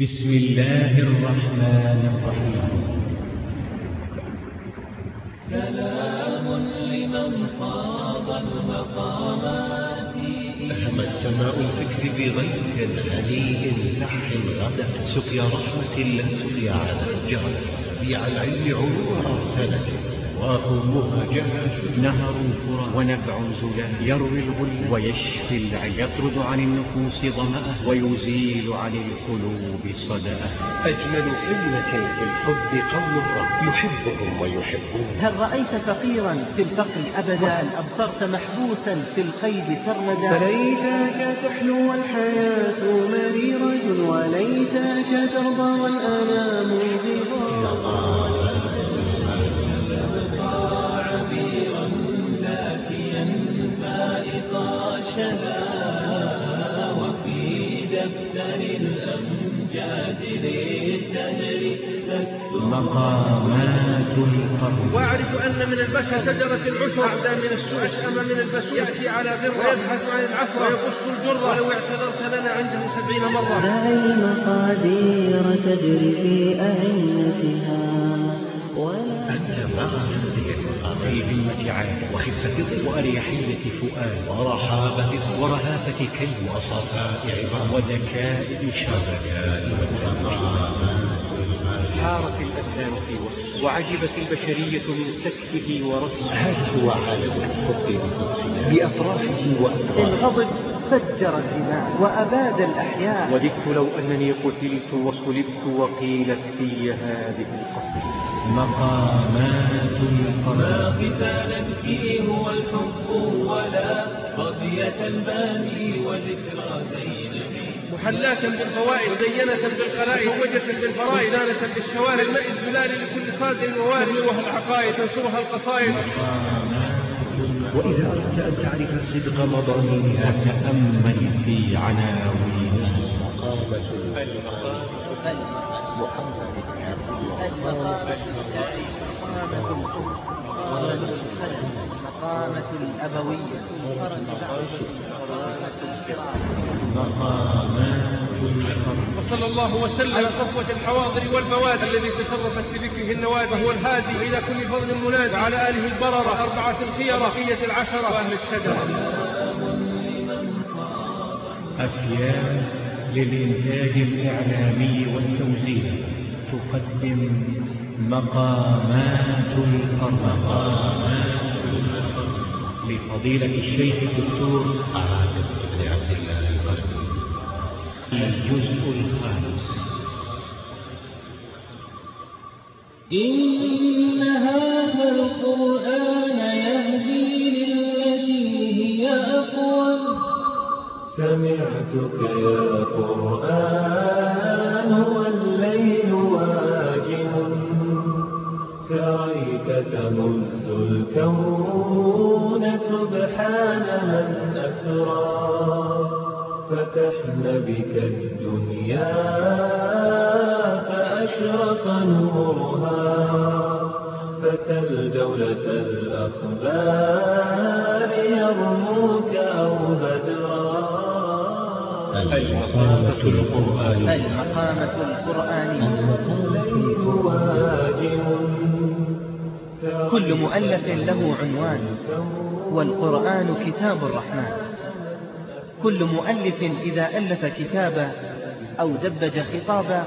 بسم الله الرحمن الرحيم. سلام لمن صاد المقامات. أهمت سماء الفكر بغيث هنيء زح غدا سقيا رحمة لا سقيا عذاب جرت بيع العلم علوا أرسلت. وأمها جهل نهر فرات ونبع زلال يروي الغل ويشفي العي يطرد عن النفوس ظمأه. ويزيل عن القلوب صدأه. أجمل كلمة في الحب قول الرب. يحبهم ويحبون. هل رأيت فقيرا في الفقر أبدا؟ هل أبصرت محبوسا في القيد سرمدا فليتك تحلو الحياة مريرة وليتك ترضى والأنام ضغار مقامات القرن وأعرف أن من البشر شجرة العشر اعدى من السوء اشأم من البسوء يأتي على ذره ويبحث عن العفو ويقص الجرة. ولو اعتذرت لنا عنده سبعين مرة. دع المقادير تجري في أعنتها ولا أنت همة عاد وخفة وأريحية فؤاد. ورحابة ورهافة كلم وصفاء وذكاء شبكاء حارت الأبدان في وصف وعجبت البشرية من سكته ورسمه هذا هو عالم الحب بأفراحه إن وأفراحه. غضب فجر الدماء وأباد الأحياء. وددت لو أنني قتلت وصلبت وقيلت في هذه القصيدة مقامات القرن ما قتالا فيه هو الحب ولا قضية الباني وذكرى زينب محلاة بالفوائد زينة بالقلائد موجة بالفرائد آنسة بالشوارع الماء الزلال لكل صادر ووارد تنوها العقائد تنشرها القصائد. وإذا أردت أن تعرف صدق مضامينها تأمل في عناوينها. مقامة الأبوية. مقامات القرن وصلى الله وسلم على صفوة الحواضر والبوادر الذي تشرفت بذكره النوادر. وهو الهادي إلى كل فضل مناد. وعلى آله البررة. أربعة الخيرة. بقية العشرة. وأهل الشجرة. أفيال للإنتاج الإعلامي والتوزيع تقدم مقامات القرن لفضيلة الشيخ الدكتور عادل الجزء الخامس إن هذا القرآن يهدي للتي هي أقوم سمعتك يا كل مؤلف له عنوان والقرآن كتاب الرحمن. كل مؤلف إذا ألف كتابا أو دبج خطابا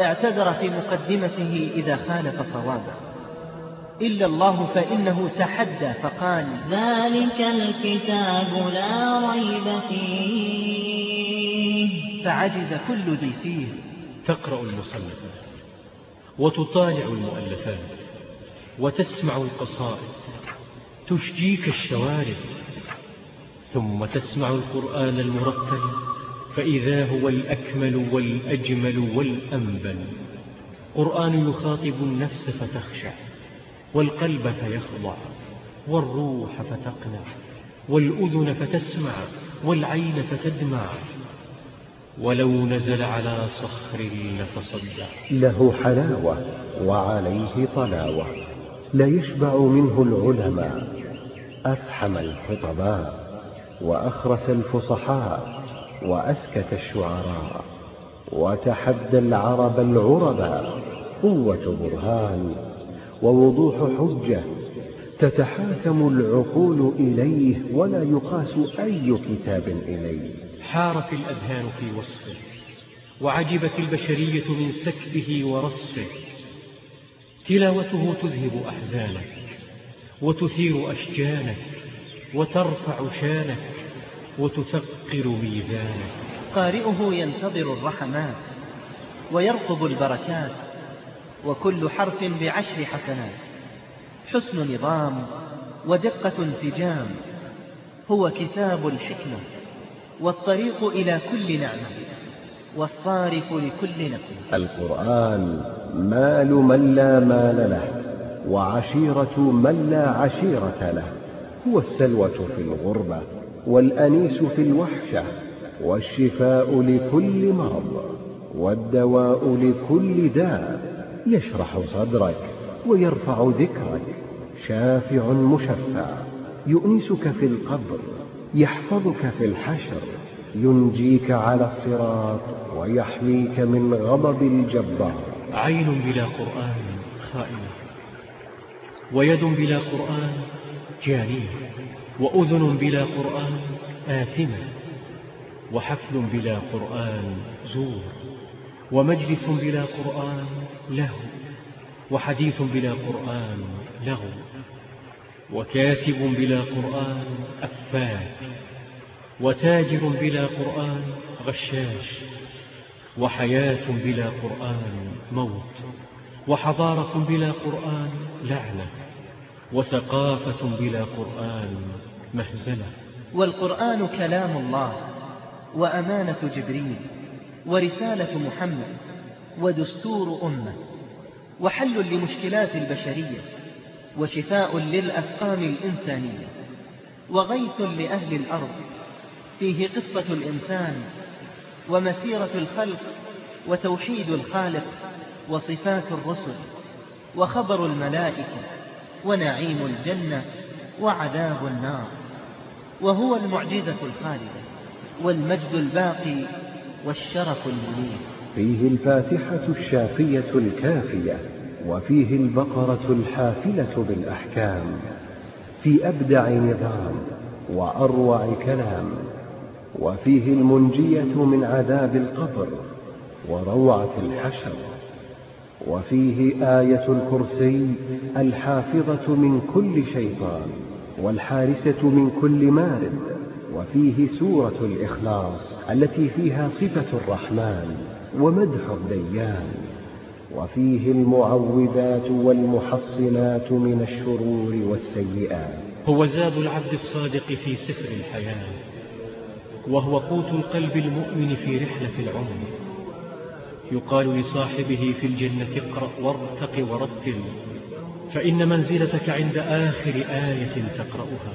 اعتذر في مقدمته إذا خالف صوابا إلا الله فإنه تحدى فقال ذلك الكتاب لا ريب فيه. فعجز كل ذي فيه. تقرأ المصنفات وتطالع المؤلفات وتسمع القصائد تشجيك الشوارد ثم تسمع القرآن المرتل فإذا هو الأكمل والأجمل والأنبل. قرآن يخاطب النفس فتخشع والقلب فيخضع والروح فتقنع والأذن فتسمع والعين فتدمع. ولو نزل على صخر لتصدع له حلاوة وعليه طلاوة. لا يشبع منه العلماء أفحم الخطباء وأخرس الفصحاء وأسكت الشعراء وتحدى العرب العربا قوة برهان ووضوح حجة تتحاكم العقول إليه ولا يقاس أي كتاب إليه حارت الأذهان في وصفه وعجبت البشرية من سكبه ورصفه تلاوته تذهب أحزانك وتثير أشجانك وترفع شانك وتثقل ميزانك. قارئه ينتظر الرحمات ويرقب البركات وكل حرف بعشر حسنات. حسن نظام ودقة انسجام هو كتاب الحكمة والطريق إلى كل نعمة. والصارف لكل نقمة القرآن مال من لا مال له وعشيرة من لا عشيرة له. هو السلوة في الغربة والأنيس في الوحشة والشفاء لكل مرض والدواء لكل داء. يشرح صدرك ويرفع ذكرك شافع مشفع. يؤنسك في القبر يحفظك في الحشر. ينجيك على الصراط ويحميك من غضب الجبار. عين بلا قرآن خائنة ويد بلا قرآن جانية وأذن بلا قرآن آثمة وحفل بلا قرآن زور ومجلس بلا قرآن له وحديث بلا قرآن لغو وكاتب بلا قرآن أفاك. وتاجر بلا قرآن غشاش وحياة بلا قرآن موت وحضارة بلا قرآن لعنة وثقافة بلا قرآن مهزلة. والقرآن كلام الله وأمانة جبريل ورسالة محمد ودستور أمة وحل لمشكلات البشرية وشفاء للأسقام الإنسانية وغيث لأهل الأرض. فيه قصة الإنسان ومسيرة الخلق وتوحيد الخالق وصفات الرسل وخبر الملائكة ونعيم الجنة وعذاب النار وهو المعجزة الخالدة والمجد الباقي والشرف المنير. فيه الفاتحة الشافية الكافية وفيه البقرة الحافلة بالأحكام في أبدع نظام وأروع كلام. وفيه المنجية من عذاب القبر وروعة الحشر. وفيه آية الكرسي الحافظة من كل شيطان والحارسة من كل مارد. وفيه سورة الإخلاص التي فيها صفة الرحمن ومدح الديان. وفيه المعوذات والمحصنات من الشرور والسيئات. هو زاد العبد الصادق في سفر الحياة. وهو قوت القلب المؤمن في رحلة العمر. يقال لصاحبه في الجنة اقرأ وارتق ورتل فإن منزلتك عند آخر آية تقرأها.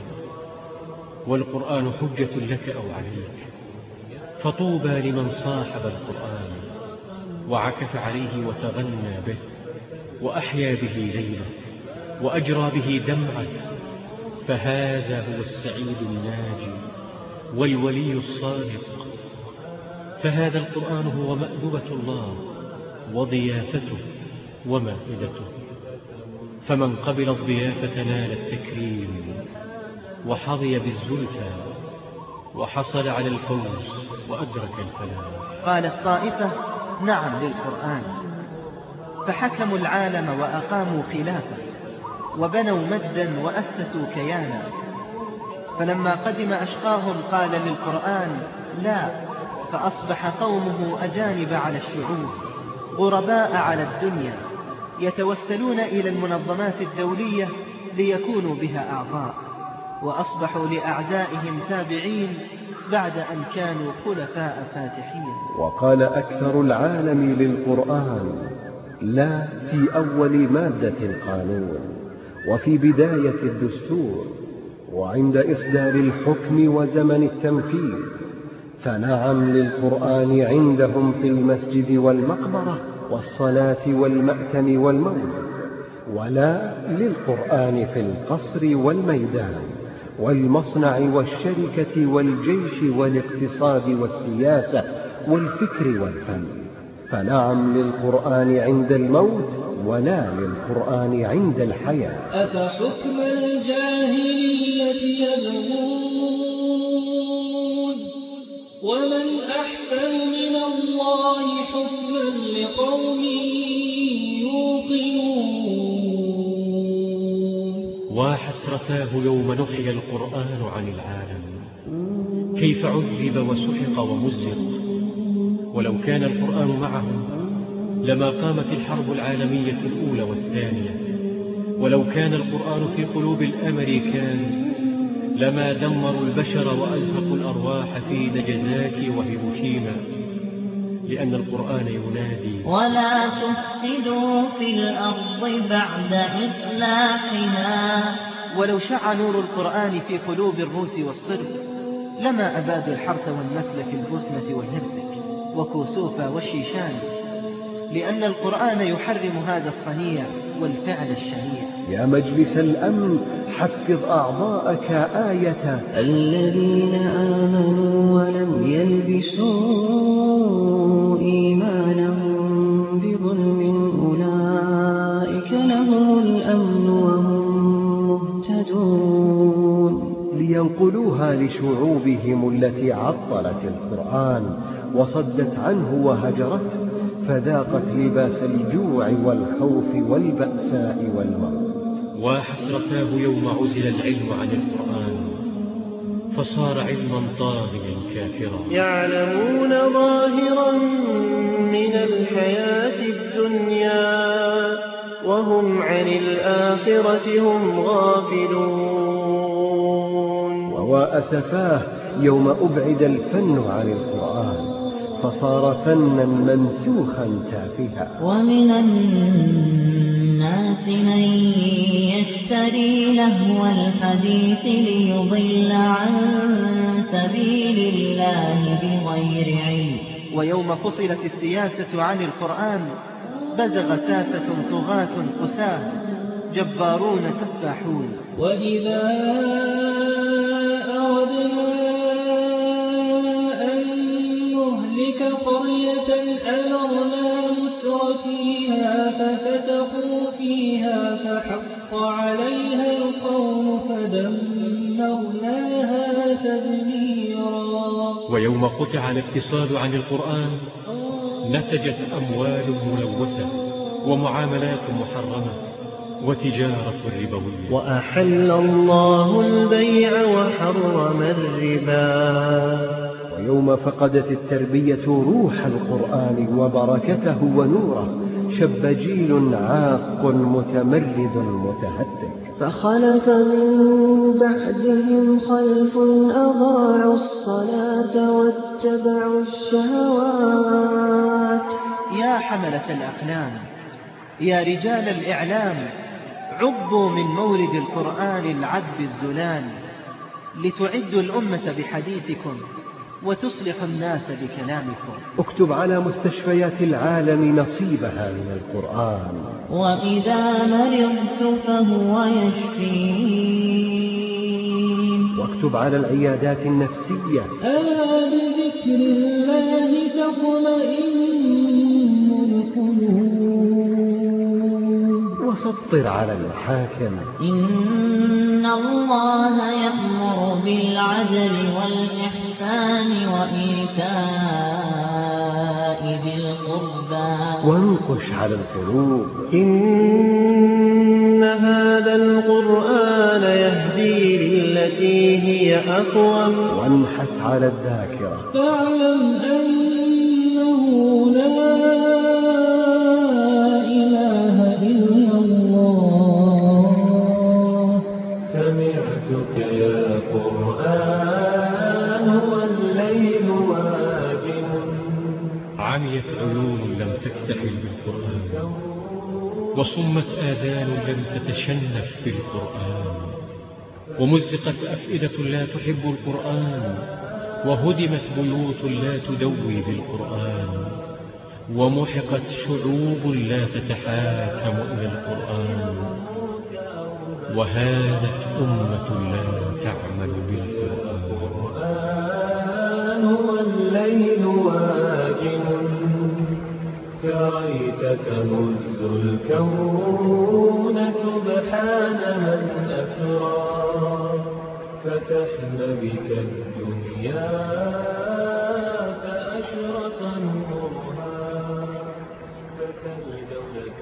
والقرآن حجة لك أو عليك فطوبى لمن صاحب القرآن وعكف عليه وتغنى به وأحيا به ليلة وأجرى به دمعة فهذا هو السعيد الناجي. والولي الصادق. فهذا القرآن هو مأدبة الله وضيافته ومائدته. فمن قبل الضيافة نال التكريم وحظي بالزلفى وحصل على الفوز وأدرك الفلاح. قالت طائفة نعم للقرآن. فحكموا العالم وأقاموا خلافه وبنوا مجدا وأسسوا كيانا. فلما قدم أشقاهم قال للقرآن لا فأصبح قومه أجانب على الشعوب غرباء على الدنيا يتوسلون إلى المنظمات الدولية ليكونوا بها أعضاء وأصبحوا لأعدائهم تابعين بعد أن كانوا خلفاء فاتحين. وقال أكثر العالم للقرآن لا في أول مادة القانون وفي بداية الدستور وعند إصدار الحكم وزمن التنفيذ فنعم للقرآن عندهم في المسجد والمقبرة والصلاة والمأتم والمولد ولا للقرآن في القصر والميدان والمصنع والشركة والجيش والاقتصاد والسياسة والفكر والفن. فنعم للقرآن عند الموت ولا للقرآن عند الحياة. أفحكم الجاهلية يبغون؟ ومن أحسن من الله حكما لقوم يوقنون. وحسرتاه يوم نحي القرآن عن العالم. كيف عذب وسحق ومزق. ولو كان القرآن معهم لما قامت الحرب العالمية الأولى والثانية. ولو كان القرآن في قلوب الأمريكان لما دمروا البشر وأزهقوا الأرواح في نجزاكي وهيروشيما. لأن القرآن ينادي. ولا تفسدوا في الأرض بعد إصلاحها ولو شع نور القرآن في قلوب الروس والصرب لما أبادوا الحرث والنسل في البوسنة والهرسك وكوسوفا والشيشان لأن القرآن يحرم هذا الصنيع والفعل الشنيع يا مجلس الأمن حفظ أعضاءك آية. الذين آمنوا ولم يلبسوا إيمانهم بظلم أولئك لهم الأمن وهم مهتدون. لينقلوها لشعوبهم التي عطلت القرآن وصدت عنه وهجرته. فذاقت لباس الجوع والخوف والبأساء والمرض وحسرتاه يوم عزل العلم عن القرآن فصار علما طاغيا كافرا. يعلمون ظاهرا من الحياة الدنيا وهم عن الآخرة هم غافلون. ووأسفاه يوم أبعد الفن عن القرآن. فصار فنا منسوخا تافها. ومن الناس من يشتري لهو الحديث ليضل عن سبيل الله بغير علم. ويوم فصلت السياسة عن القرآن بزغ ساسة طغاة قساة جبارون سفاحون وإذا أردنا أمرنا متر فيها ففتقوا فيها فحق عليها القوم فدمرناها تدميرا. ويوم قطع الاقتصاد عن القرآن نتجت أموال ملوثة ومعاملات محرمة وتجارة ربوية. وأحل الله البيع وحرم الربا. ويوم فقدت التربية روح القرآن وبركته ونوره شب جيل عاق متمرد متهتك. فخلف من بعدهم خلف أضاعوا الصلاة واتبعوا الشهوات. يا حملة الأقلام يا رجال الإعلام عبوا من مورد القرآن العذب الزلال لتعدوا الأمة بحديثكم. وتصلح الناس بكلامكم. اكتب على مستشفيات العالم نصيبها من القرآن. وإذا مرضت فهو يشفين. واكتب على العيادات النفسية. ألا بذكر الله تطمئن القلوب. وسطر على المحاكم إن الله يأمر بالعدل والإحسان وإيتاء ذي القربى. وانقش على القلوب. إن هذا القرآن يهدي للتي هي أقوم. وانحت على الذاكرة. فاعلم أنه عميت عيون لم تكتحل بالقرآن وصمت آذان لم تتشنف بالقرآن ومزقت أفئدة لا تحب القرآن وهدمت بيوت لا تدوي بالقرآن ومحقت شعوب لا تتحاكم إلى القرآن وهانت أمة لا تعمل بالقرآن. والليل واجن تهز الكون سبحان من أسرى فتحنا بك الدنيا فأشرق نورها. فسل دولة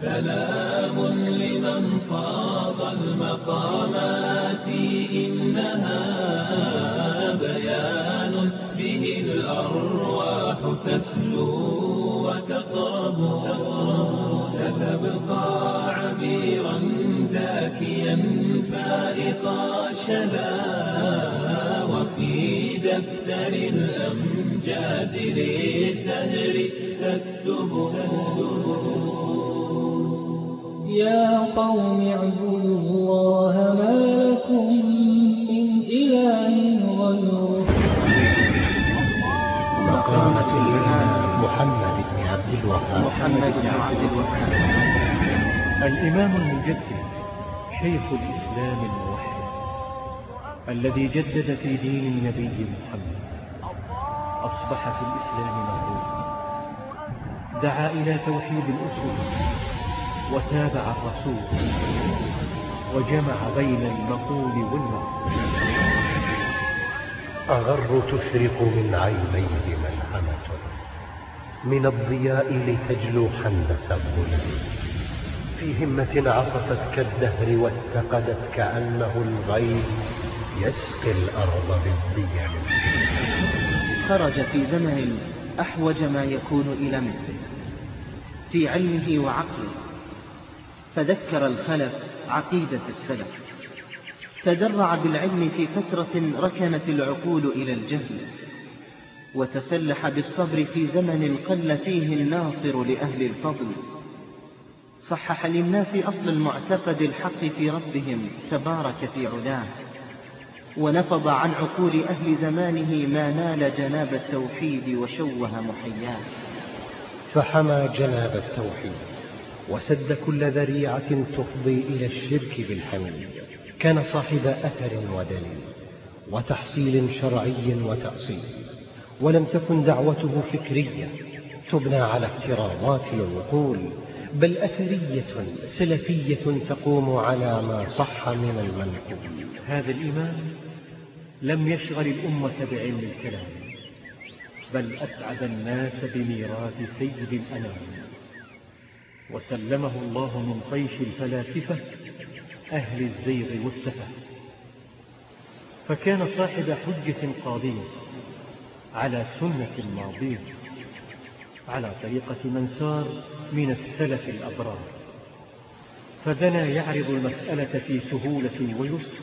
سلام لمن صاد المقامات يا قوم اعبدوا الله ما لكم من إله غيره. مقامة الإمام محمد بن عبد الوهاب. محمد بن عبد الوهاب. الإمام المجدد شيخ الإسلام الموحد الذي جدد في دين النبي محمد. أصبح في الإسلام معروفا دعا إلى توحيد الأصول وتابع الرسول وجمع بين المقول والمقول. أغر تشرق من عينيه ملحمة من الضياء لتجلو حندس الظلم. في همة عصفت كالدهر واتقدت كأنه الغيث يسقي الأرض بالضياء. خرج في زمن أحوج ما يكون إلى مثله. في علمه وعقله. فذكر الخلف عقيدة السلف تدرع بالعلم في فترة ركنت العقول إلى الجهل وتسلح بالصبر في زمن قل فيه الناصر لأهل الفضل. صحح للناس أصل المعتقد الحق في ربهم تبارك في علاه ونفض عن عقول أهل زمانه ما نال جناب التوحيد وشوه محياه. فحمى جناب التوحيد. وسد كل ذريعة تفضي إلى الشرك بالحميد كان صاحب أثر ودليل وتحصيل شرعي وتأصيل ولم تكن دعوته فكرية تبنى على افتراضات العقول بل أثرية سلفية تقوم على ما صح من المنقول. هذا الإمام لم يشغل الأمة بعلم الكلام بل أسعد الناس بميراث سيد الأنام. وسلمه الله من طيش الفلاسفة أهل الزيغ والسفة. فكان صاحب حجة قاضية على سنة ماضية على طريقة من سار من السلف الأبرار. فدنا يعرض المسألة في سهولة ويسر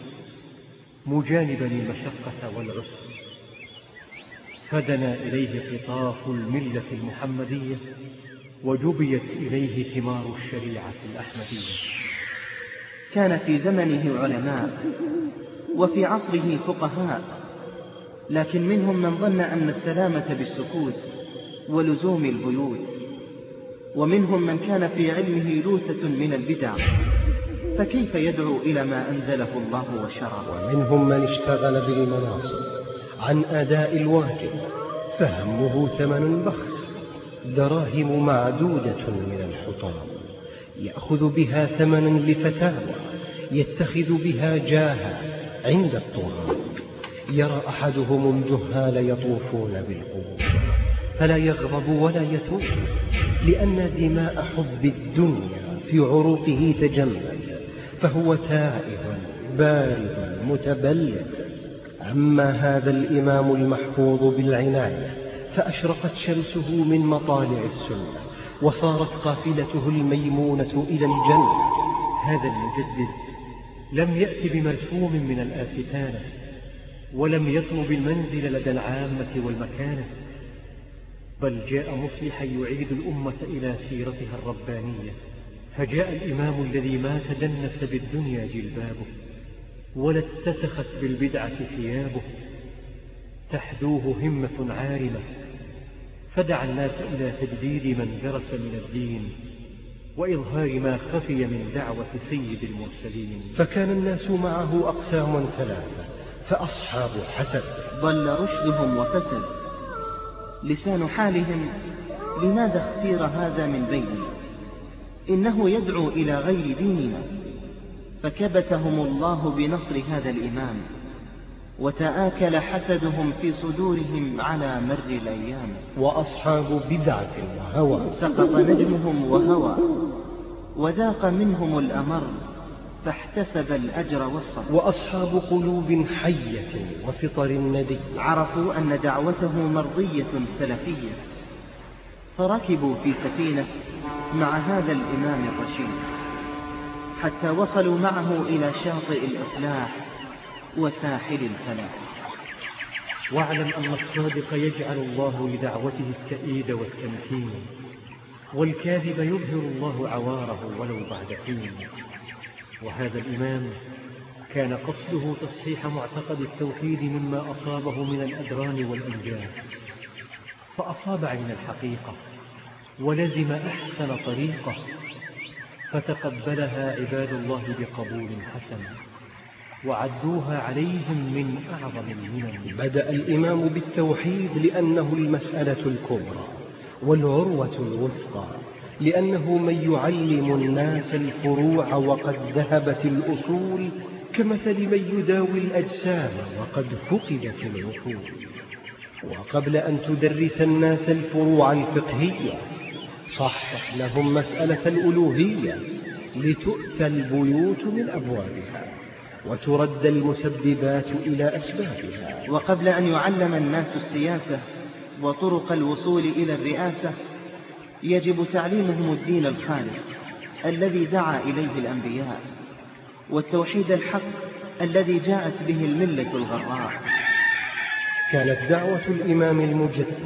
مجانبا المشقة والعسر. فدنا إليه قطاف الملة المحمدية وجبيت إليه ثمار الشريعة الأحمدية. كان في زمنه علماء وفي عصره فقهاء لكن منهم من ظن أن السلامة بالسكوت ولزوم البيوت ومنهم من كان في علمه لوثة من البدع. فكيف يدعو إلى ما أنزله الله وشرع ومنهم من اشتغل بالمناصب عن أداء الواجب فهمه ثمن بخس. دراهم معدودة من الحطام يأخذ بها ثمنا لفتاوى يتخذ بها جاها عند الطغاة. يرى أحدهم الجهال يطوفون بالقبور فلا يغضب ولا يتوب لأن دماء حب الدنيا في عروقه تجمد فهو تائب بارد متبلد. أما هذا الإمام المحفوظ بالعناية فأشرقت شمسه من مطالع السنة وصارت قافلته الميمونة إلى الجنة. هذا المجدد لم يأت بمرسوم من الآستانة ولم يطلب المنزل لدى العامة والمكانة بل جاء مصلحا يعيد الأمة إلى سيرتها الربانية. فجاء الإمام الذي ما تدنس بالدنيا جلبابه ولا اتسخت بالبدعة ثيابه. تحدوه همة عارمة فدعا الناس إلى تجديد من درس من الدين وإظهار ما خفي من دعوة سيد المرسلين. فكان الناس معه أقسام ثلاثة فأصحاب حسد. ضل رشدهم وفسد. لسان حالهم لماذا اختير هذا من بيننا إنه يدعو إلى غير ديننا. فكبتهم الله بنصر هذا الإمام. وتآكل حسدهم في صدورهم على مر الأيام. وأصحاب بدعة وهوى. سقط نجمهم وهوى. وذاق منهم الأمر فاحتسب الأجر والصبر. وأصحاب قلوب حية وفطر ندي. عرفوا أن دعوته مرضية سلفية. فركبوا في سفينة مع هذا الإمام الرشيد حتى وصلوا معه إلى شاطئ الإصلاح وساحل الفلاح واعلم أن الصادق يجعل الله لدعوته التأييد والتمكين والكاذب يظهر الله عواره ولو بعد حين. وهذا الإمام كان قصده تصحيح معتقد التوحيد مما أصابه من الأدران والأنجاز. فأصاب عين الحقيقة ولزم أحسن طريقة فتقبلها عباد الله بقبول حسن. وعدوها عليهم من أعظم المنن بدأ الإمام بالتوحيد لأنه المسألة الكبرى والعروة الوثقى لأنه من يعلم الناس الفروع وقد ذهبت الأصول كمثل من يداوي الأجسام وقد فقدت العقول. وقبل أن تدرس الناس الفروع الفقهية صحح لهم مسألة الألوهية لتؤتى البيوت من أبوابها. وترد المسببات إلى أسبابها. وقبل أن يعلم الناس السياسة وطرق الوصول إلى الرئاسة يجب تعليمهم الدين الخالص الذي دعا إليه الأنبياء والتوحيد الحق الذي جاءت به الملة الغراء. كانت دعوة الإمام المجدد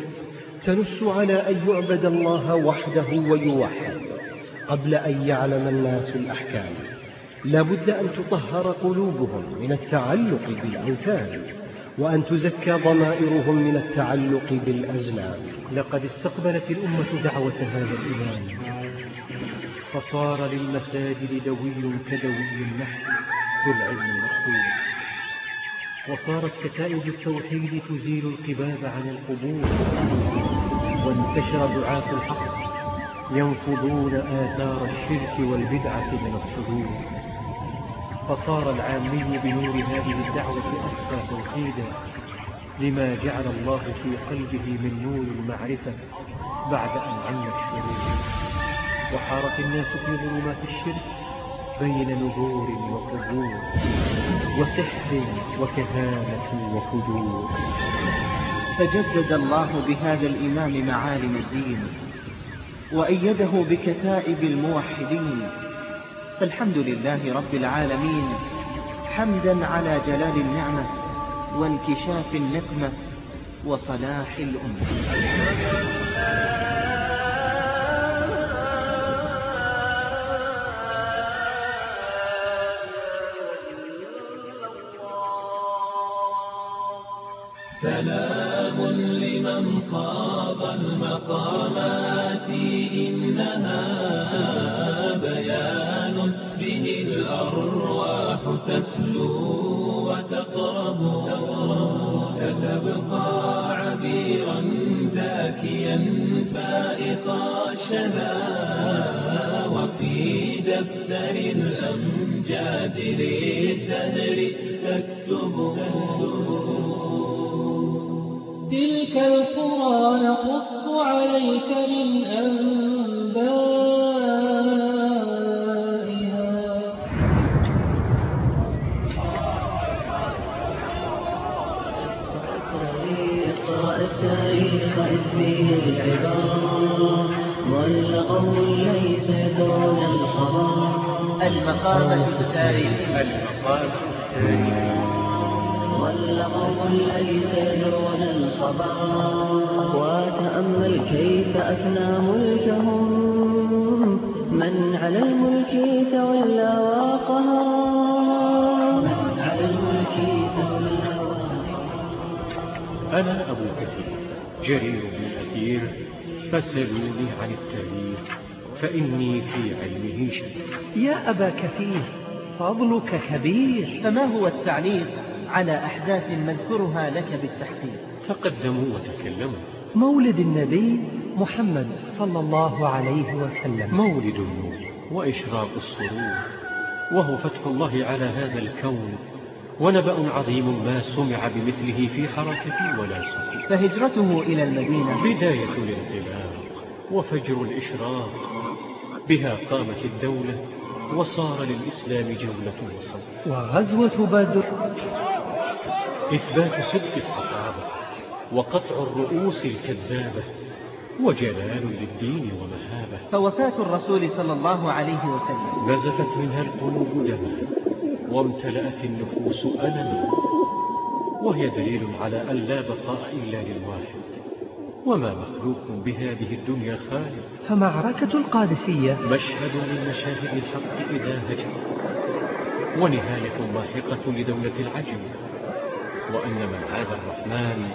تنص على أن يعبد الله وحده ويوحد قبل أن يعلم الناس الأحكام. لا بد أن تطهر قلوبهم من التعلق بالأوثان وأن تزكى ضمائرهم من التعلق بالأزلام لقد استقبلت الأمة دعوة هذا الإمام فصار للمساجد دوي كدوي النحل بالعلم المقصود وصارت كتائب التوحيد تزيل القباب عن القبور. وانتشر دعاة الحق ينفضون آثار الشرك والبدعة من الصدور. فصار العامي بنور هذه الدعوة أصفى توحيدا لما جعل الله في قلبه من نور المعرفة بعد أن عم الشرور. وحارت الناس في ظلمات الشرك بين نذور وقبور وسحر وكهانة وفجور. فجدد الله بهذا الإمام معالم الدين وأيده بكتائب الموحدين. فالحمد لله رب العالمين حمدا على جلال النعمة وانكشاف النقمة وصلاح الأمة. سلام لمن صاب المقامات تلك القرى نقص عليك من أنبائها اقرأ التاريخ إذ فيه العبر ضل قوم ليس دون الخبر المقامة التاريخية المقامة التاريخية قوم ليس دون الخبر وتأمل كيف أفنى ملكهم. من على الملك تولى وقهر من على الملك تولى وقهر أنا أبو كثير جرير بن أثير فسلوني عن التاريخ فإني في علمه شديد. يا أبا كثير فضلك كبير. فما هو التعليق؟ على أحداث نذكرها لك بالتحقيق. تقدموا وتكلموا. مولد النبي محمد صلى الله عليه وسلم. مولد النور وإشراق السرور وهو فتح الله على هذا الكون ونبأ عظيم ما سمع بمثله في حركة ولا سكون فهجرته إلى المدينة. بداية الانطلاق وفجر الإشراق بها قامت الدولة وصار للإسلام جولة وصول وغزوة بدر. إثبات صدق الصحابة وقطع الرؤوس الكذابة وجلال للدين ومهابة. فوفاة الرسول صلى الله عليه وسلم. نزفت منها القلوب دما وامتلأت النفوس ألما وهي دليل على أن لا بقاء إلا للواحد. وما مخلوق بهذه الدنيا خالق؟ فمعركة القادسية. مشهد من مشاهد الحق إذا هجر. ونهاية لاحقة لدولة العجم. وأن من عاد الرحمن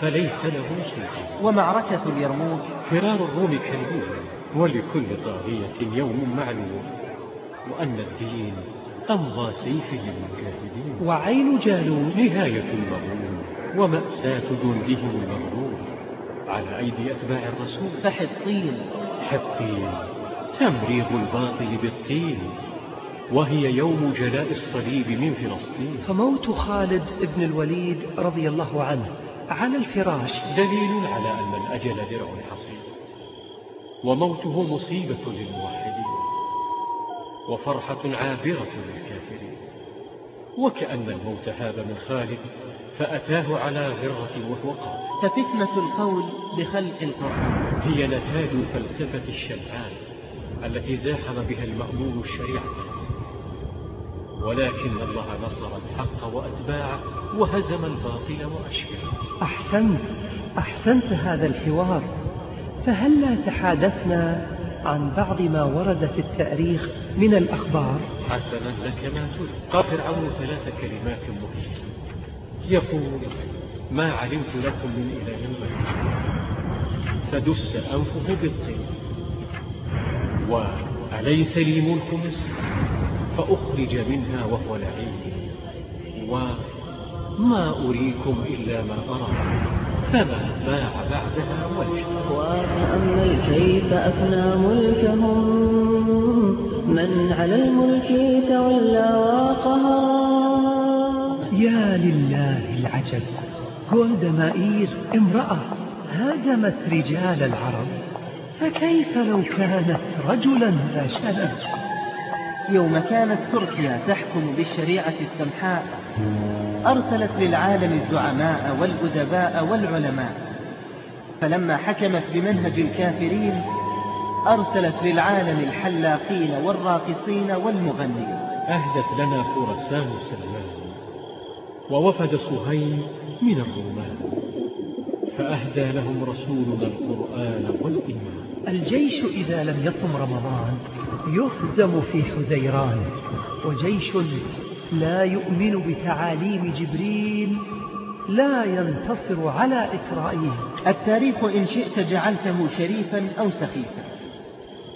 فليس له سلطان ومعركة اليرموك. فرار الروم كالبول ولكل طاغية يوم معلوم وأن الدين أمضى سيفه للمجاهدين وعين جالوت. نهاية المغلوب ومأساة جندهم المغلوب على أيدي أتباع الرسول. فحطين. حطين. تمريغ الباطل بالطين. وهي يوم جلاء الصليب من فلسطين. فموت خالد بن الوليد رضي الله عنه على الفراش. دليل على أن الأجل درع حصين وموته مصيبة للموحدين. وفرحة عابرة للكافرين. وكأن الموت هاب من خالد فأتاه على غرة وهو قال ففتنة القول بخلق القرآن. هي نتاج الفلسفة الشمعان التي زاحم بها المأمون الشريعة. ولكن الله نصر الحق وأتباعه وهزم الباطل وأشبعه أحسنت أحسنت هذا الحوار. فهلا تحادثنا عن بعض ما ورد في التأريخ من الأخبار؟ حسنا لك ما تريد. قال فرعون ثلاث كلمات مهمة يقول ما علمت لكم من إله غيري. فدس أنفه بالطين. وأليس لي ملك مصر؟ فأخرج منها وهو لعين وما أريكم إلا ما أرى. فما باع بعدها ولا اشترى وتأمل كيف أفنى ملكهم. من على الملك تولى وقهر يا لله العجب. جولد مائير امرأة. هاجمت رجال العرب. فكيف لو كانت رجلا ذا شنب يوم كانت تركيا تحكم بالشريعة السمحاء أرسلت للعالم الزعماء والأدباء والعلماء. فلما حكمت بمنهج الكافرين أرسلت للعالم الحلاقين والراقصين والمغنين أهدت لنا خرسان سلمان ووفد صهيب من الرومان. فأهدى لهم رسولنا القرآن والإيمان. الجيش إذا لم يصم رمضان يهزم في حذيران وجيش لا يؤمن بتعاليم جبريل لا ينتصر على إسرائيل. التاريخ إن شئت جعلته شريفا أو سخيفا.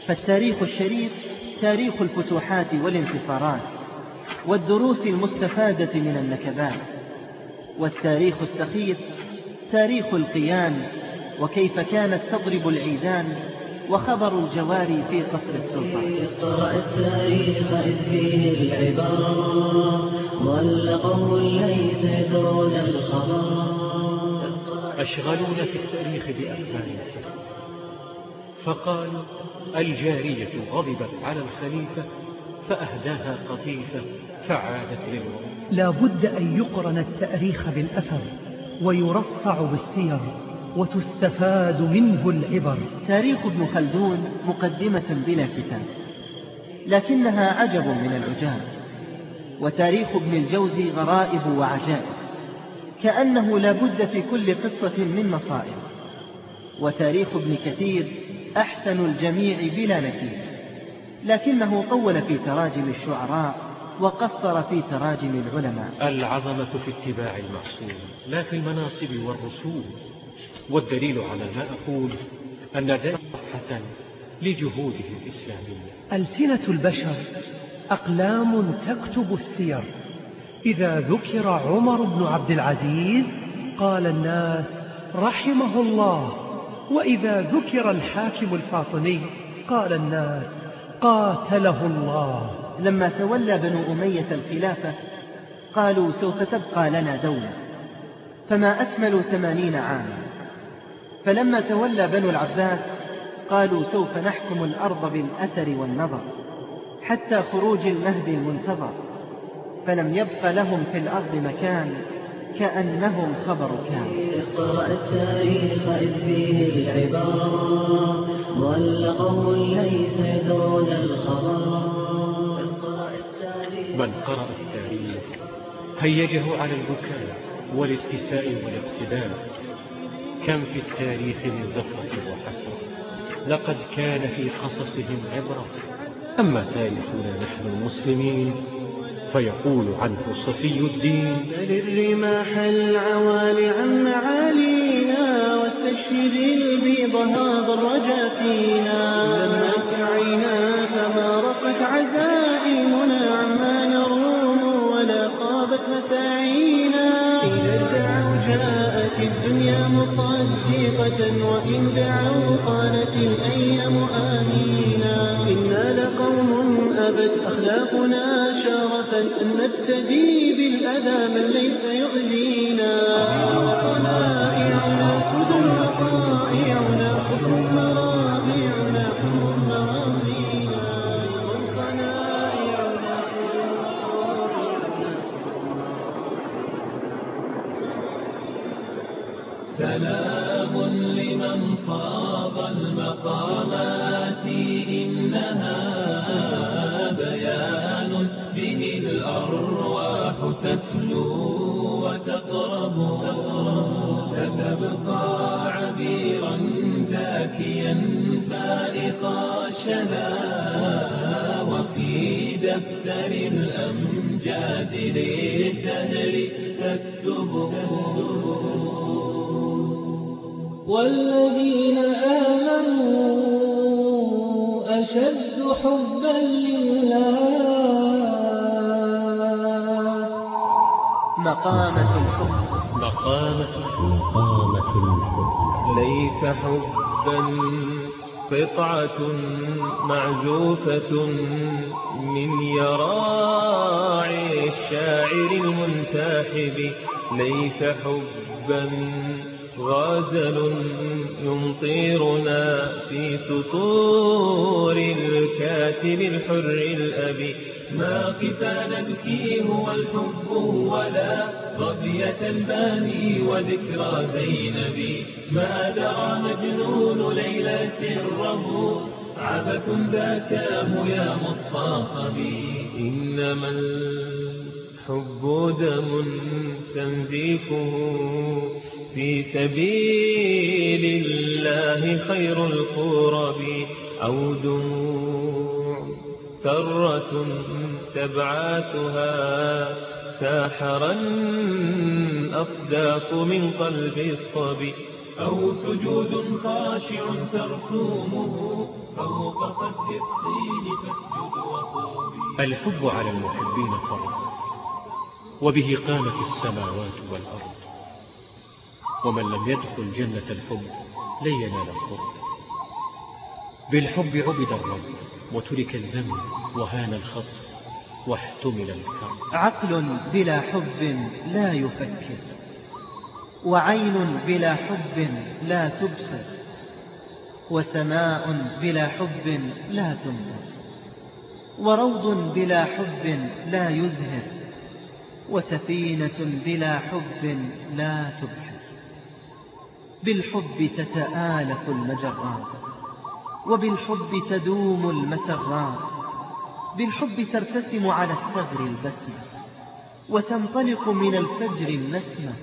فالتاريخ الشريف تاريخ الفتوحات والانتصارات والدروس المستفادة من النكبات والتاريخ السخيف تاريخ القيان وكيف كانت تضرب العيدان وخبر الجواري في قصر السلطان اقرأ التاريخ إذ فيه العبر ضل قوم ليس يدرون الخبر. أشغلونا في التاريخ بأخبار سخيفة فقالوا الجارية غضبت على الخليفة فأهداها قطيفة فعادت للوضع لا بد أن يقرن التاريخ بالأثر ويرصع بالسير. وتستفاد منه العبر. تاريخ ابن خلدون مقدمة بلا كتاب لكنها عجب من العجاب. وتاريخ ابن الجوزي غرائب وعجائب كأنه لا بد في كل قصة من مصائب. وتاريخ ابن كثير أحسن الجميع بلا نكير لكنه طول في تراجم الشعراء وقصر في تراجم العلماء. العظمة في اتباع المعصوم لا في المناصب والرسوم. والدليل على ما أقول أن ذلك صفحة لجهوده الإسلامية. ألسنة البشر أقلام تكتب السير. إذا ذكر عمر بن عبد العزيز قال الناس رحمه الله وإذا ذكر الحاكم الفاطمي قال الناس قاتله الله. لما تولى بنو أمية الخلافة قالوا سوف تبقى لنا دولة فما أكملوا ثمانين عاما. فلما تولى بنو العباس قالوا سوف نحكم الأرض بالأثر والنظر حتى خروج المهدي المنتظر فلم يبق لهم في الأرض مكان كأنهم خبر كان اقرأ التاريخ إذ فيه العبر ضل قوم ليس يدرون الخبر. من قرأ التاريخ هيجه على البكاء والاتساء والاقتداء. كم في التاريخ من زفرة وحسرة؟ لقد كان في قصصهم عبرة. أما تاريخنا نحن المسلمين فيقول عنه صفي الدين. بل الرماح العوالي عن معالينا واستشهد البيض هذا الرجا فينا. لما عينا وإن دعوا قالت الأيام آمينا إنا لقوم أبت أخلاقنا شرفا أن نبتدي بالأذى من ليس يؤذينا وطلائعنا سدى وطائعنا الشنا وفي دفتر الأمجاد للدهر تكتب. والذين آمنوا أشد حبا لله. مقامة الحب. مقامة الحب. ليس حبا قطعة معزوفة من يراعي الشاعر المنتحب ليس حبا غازل يمطرنا في سطور الكاتب الحر الأبي. ما قسى نبكي هو الحب ولا ظبية الباني وذكرى زينب ما درى مجنون ليلى سره عبث ذاكاه يا مصاحبي. إنما الحب دم تنزيفه في سبيل الله خير القرب أو دموع كرة تبعاتها ساحرا أصداق من قلب الصبي أو سجود خاشع ترسومه فوق خد الطين فاسجد وقومي. الحب على المحبين فرض وبه قامت السماوات والأرض. ومن لم يدخل جنة الحب لن ينال القرب بالحب عبد الرب وترك الذنب وهان الخطر واحتمل الكرب عقل بلا حب لا يفكر وعين بلا حب لا تبصر وسماء بلا حب لا تنظر وروض بلا حب لا يزهر وسفينة بلا حب لا تبحر. بالحب تتآلف المجرات وبالحب تدوم المسرات بالحب ترتسم على الثغر البسمة وتنطلق من الفجر النسمة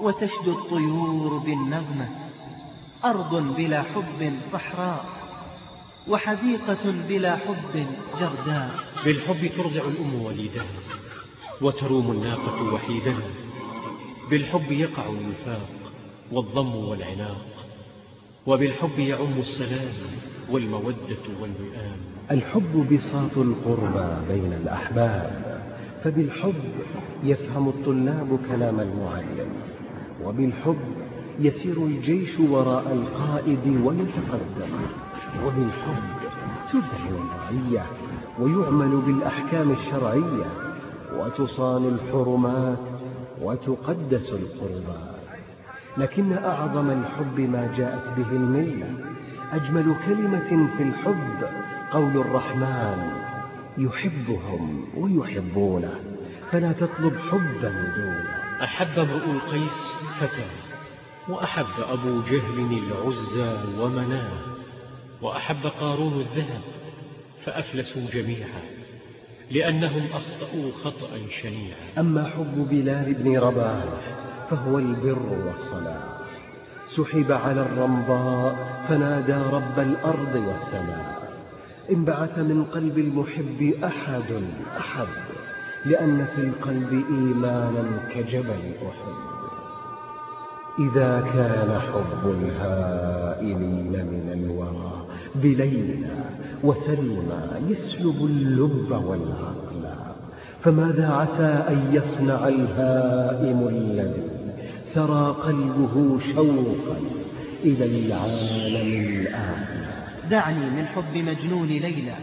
وتشدو الطيور بالنغمة. أرض بلا حب صحراء وحديقة بلا حب جرداء. بالحب ترضع الأم وليدها وتروم الناقة وحيدها بالحب يقع الوفاق والضم والعناق وبالحب يعم السلام والمودة والوئام الحب بساط القربى بين الأحباب فبالحب يفهم الطلاب كلام المعلم وبالحب يسير الجيش وراء القائد ويتقدم وبالحب تذهل الرعية ويعمل بالأحكام الشرعية وتصان الحرمات وتقدس القربات لكن أعظم الحب ما جاءت به الملة. أجمل كلمة في الحب قول الرحمن يحبهم ويحبونه فلا تطلب حبا دونه. أحب امرؤ القيس فتى وأحب أبو جهل العزى ومناه وأحب قارون الذهب فأفلسوا جميعا لأنهم أخطأوا خطأ شنيعا. أما حب بلال بن رباح فهو البر والصلاح سحب على الرمضاء فنادى رب الأرض والسماء. انبعث من قلب المحب أحد أحد لأن في القلب إيمانا كجبل أحد إذا كان حب الهائمين من الورى بليلى وسلمى يسلب اللب والعقل فماذا عسى أن يصنع الهائم الذي ثرى قلبه شوقا إلى العالم الآخر. دعني من حب مجنون ليلى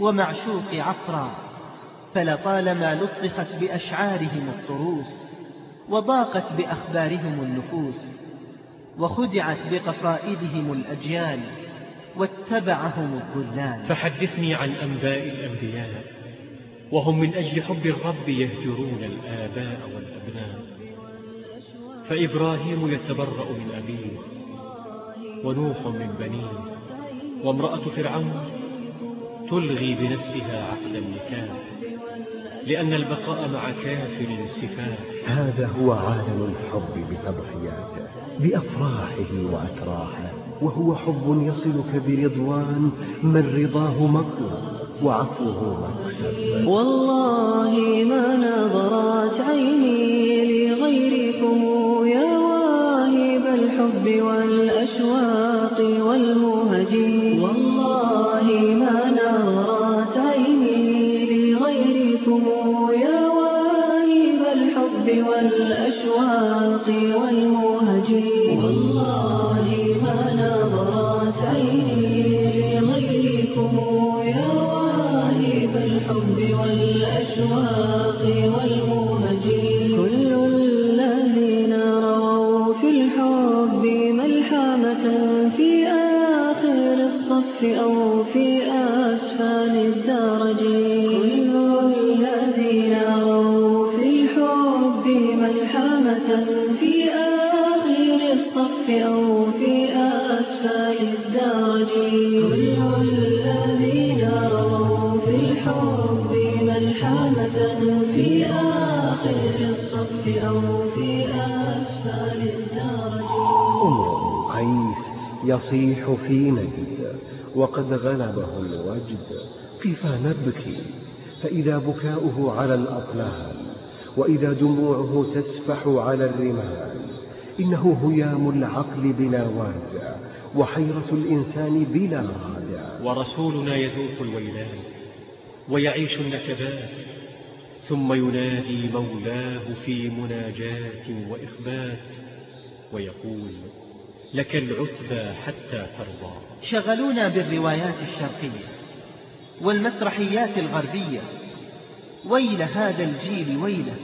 ومعشوق عفرا فلطالما لطخت بأشعارهم الطروس وضاقت بأخبارهم النفوس وخدعت بقصائدهم الأجيال واتبعهم الظلال فحدثني عن أنباء الأنبياء وهم من أجل حب الرب يهجرون الآباء والأبناء. فإبراهيم يتبرأ من أبيه ونوح من بنيه وامرأة فرعون تلغي بنفسها عقد النكاح لأن البقاء مع كافر سفاح هذا هو عالم الحب بتضحياته بأفراحه وأتراحه وهو حب يصلك برضوان من رضاه مطلب وعفوه مكسب. والله ما نظرت عيني لغيركم. الحب والأشواق والمهج والله ما نظرت عيني لغيركم يا واهب الحب والأشواق والمهج والله يصيح في نجد وقد غلبه الوجد كيف نبكي؟ فإذا بكاؤه على الأطلال وإذا دموعه تسفح على الرمال. إنه هيام العقل بلا وازع وحيرة الإنسان بلا رادع ورسولنا يذوق الويلات ويعيش النكبات ثم ينادي مولاه في مناجاة وإخبات ويقول لك العتبى حتى ترضى. شغلونا بالروايات الشرقية والمسرحيات الغربية. ويل هذا الجيل ويله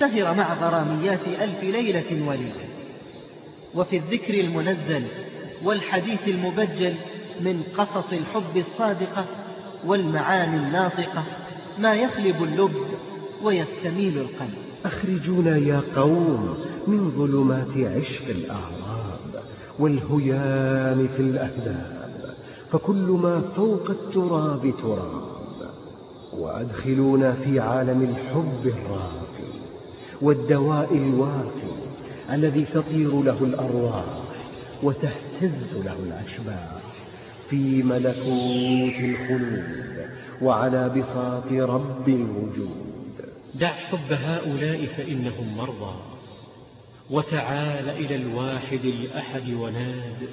سهر مع غراميات ألف ليلة وليلة. وفي الذكر المنزل والحديث المبجل من قصص الحب الصادقة والمعاني الناطقة ما يخلب اللب ويستميل القلب. أخرجونا يا قوم من ظلمات عشق الأعراب والهيام في الأهداب فكل ما فوق التراب تراب. وأدخلونا في عالم الحب الراقي والدواء الواقي الذي تطير له الأرواح وتهتز له الأشباح في ملكوت الخلود وعلى بساط رب الوجود. دع حب هؤلاء فإنهم مرضى. وتعال إلى الواحد الأحد وناد.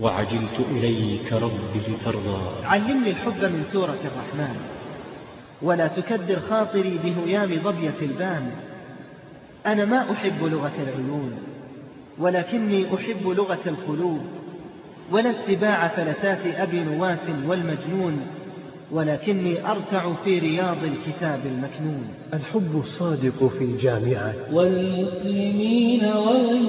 وعجلت إليك رب لترضى. علمني الحب من سورة الرحمن. ولا تكدر خاطري بهيام ضبية البان. أنا ما أحب لغة العيون ولكني أحب لغة القلوب. ولا اتباع فلتات أبي نواس والمجنون. ولكني أرتع في رياض الكتاب المكنون. الحب الصادق في الجامعة. والمسلمين والمسلمات.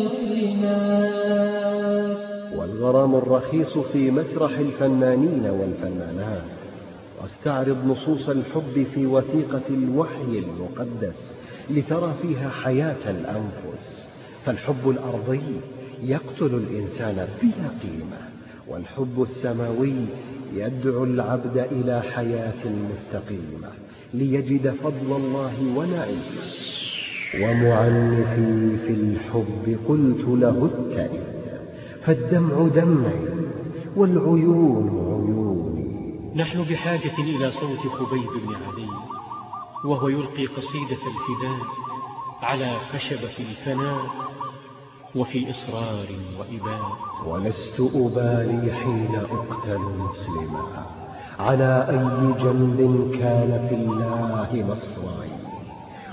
والغرام الرخيص في مسرح الفنانين والفنانات. واستعرض نصوص الحب في وثيقة الوحي المقدس لترى فيها حياة الأنفس. فالحب الأرضي يقتل الإنسان بلا قيمة. والحب السماوي يدعو العبد إلى حياة مستقيمة ليجد فضل الله ونعمه ومعنفي في الحب قلت له التئد فالدمع دمعي والعيون عيوني. نحن بحاجة إلى صوت خبيب بن عدي وهو يلقي قصيدة الفداء على خشبة الفناء وفي إصرار وإباء. ولست أبالي حين أقتل مسلما. على أي جنب كان في الله مصراي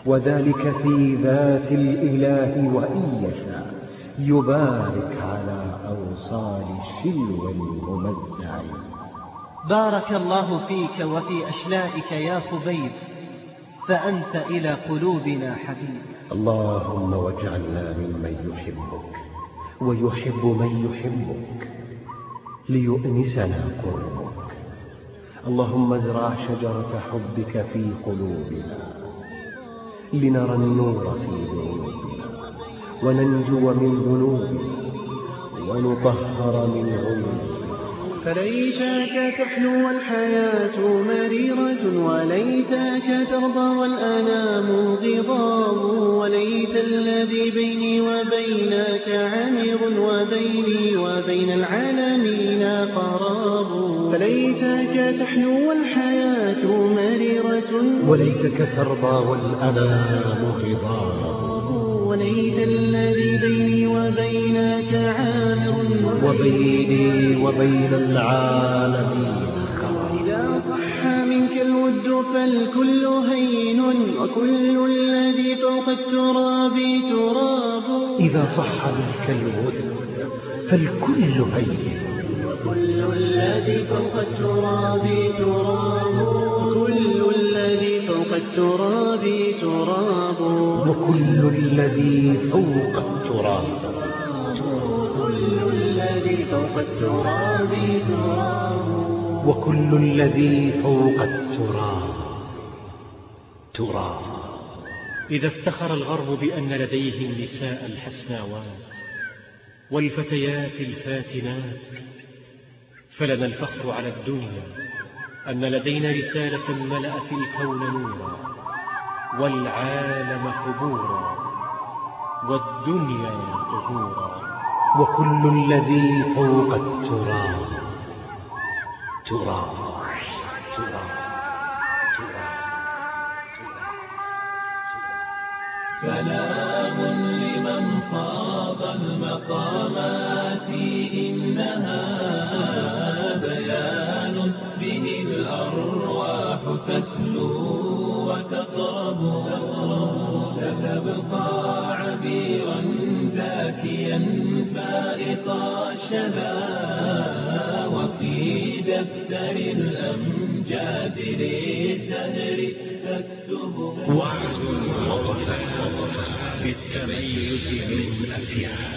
وذلك في ذات الإله وإن يشاء. يبارك على أوصال شلو ممزع بارك الله فيك وفي أشلائك يا خبيب فأنت إلى قلوبنا حبيب. اللهم واجعلنا ممن يحبك ويحب من يحبك ليؤنسنا قربك اللهم ازرع شجرة حبك في قلوبنا لنرى النور في قلوبنا وننجو من ذنوبنا ونطهر من عيوبنا فليتك تحلو الحياة مريرة وليتك ترضى والأنام غضاب وليت الذي بيني وبينك عمير وبيني وبين العالمين قراب. فليتك تحلو الحياة مريرة وليتك ترضى والأنام غضاب. وليت الذي بيني وبينك عامر وبيني وبين العالمين. إذا صح منك الود فالكل هين وكل الذي فوق التراب تراب. إذا صح منك الود فالكل هين. وكل الذي فوق التراب تراب. كل الذي فوق التراب تراب. وكل الذي فوق التراب. كل الذي فوق التراب تراب وكل الذي فوق التراب. تراب. إذا افتخر الغرب بأن لديه النساء الحسناوات والفتيات الفاتنات فلنا الفخر على الدنيا. أن لدينا رسالة ملأت الكون نورا والعالم حبورا والدنيا طهورا. وكل الذي فوق التراب. تراب تراب سلام لمن صاب المقامات ستبقى عبيرا زاكيا فائق الشذا وفي دفتر الأمجاد للدهر تكتب وعد ووفاء بالتميز من أفياد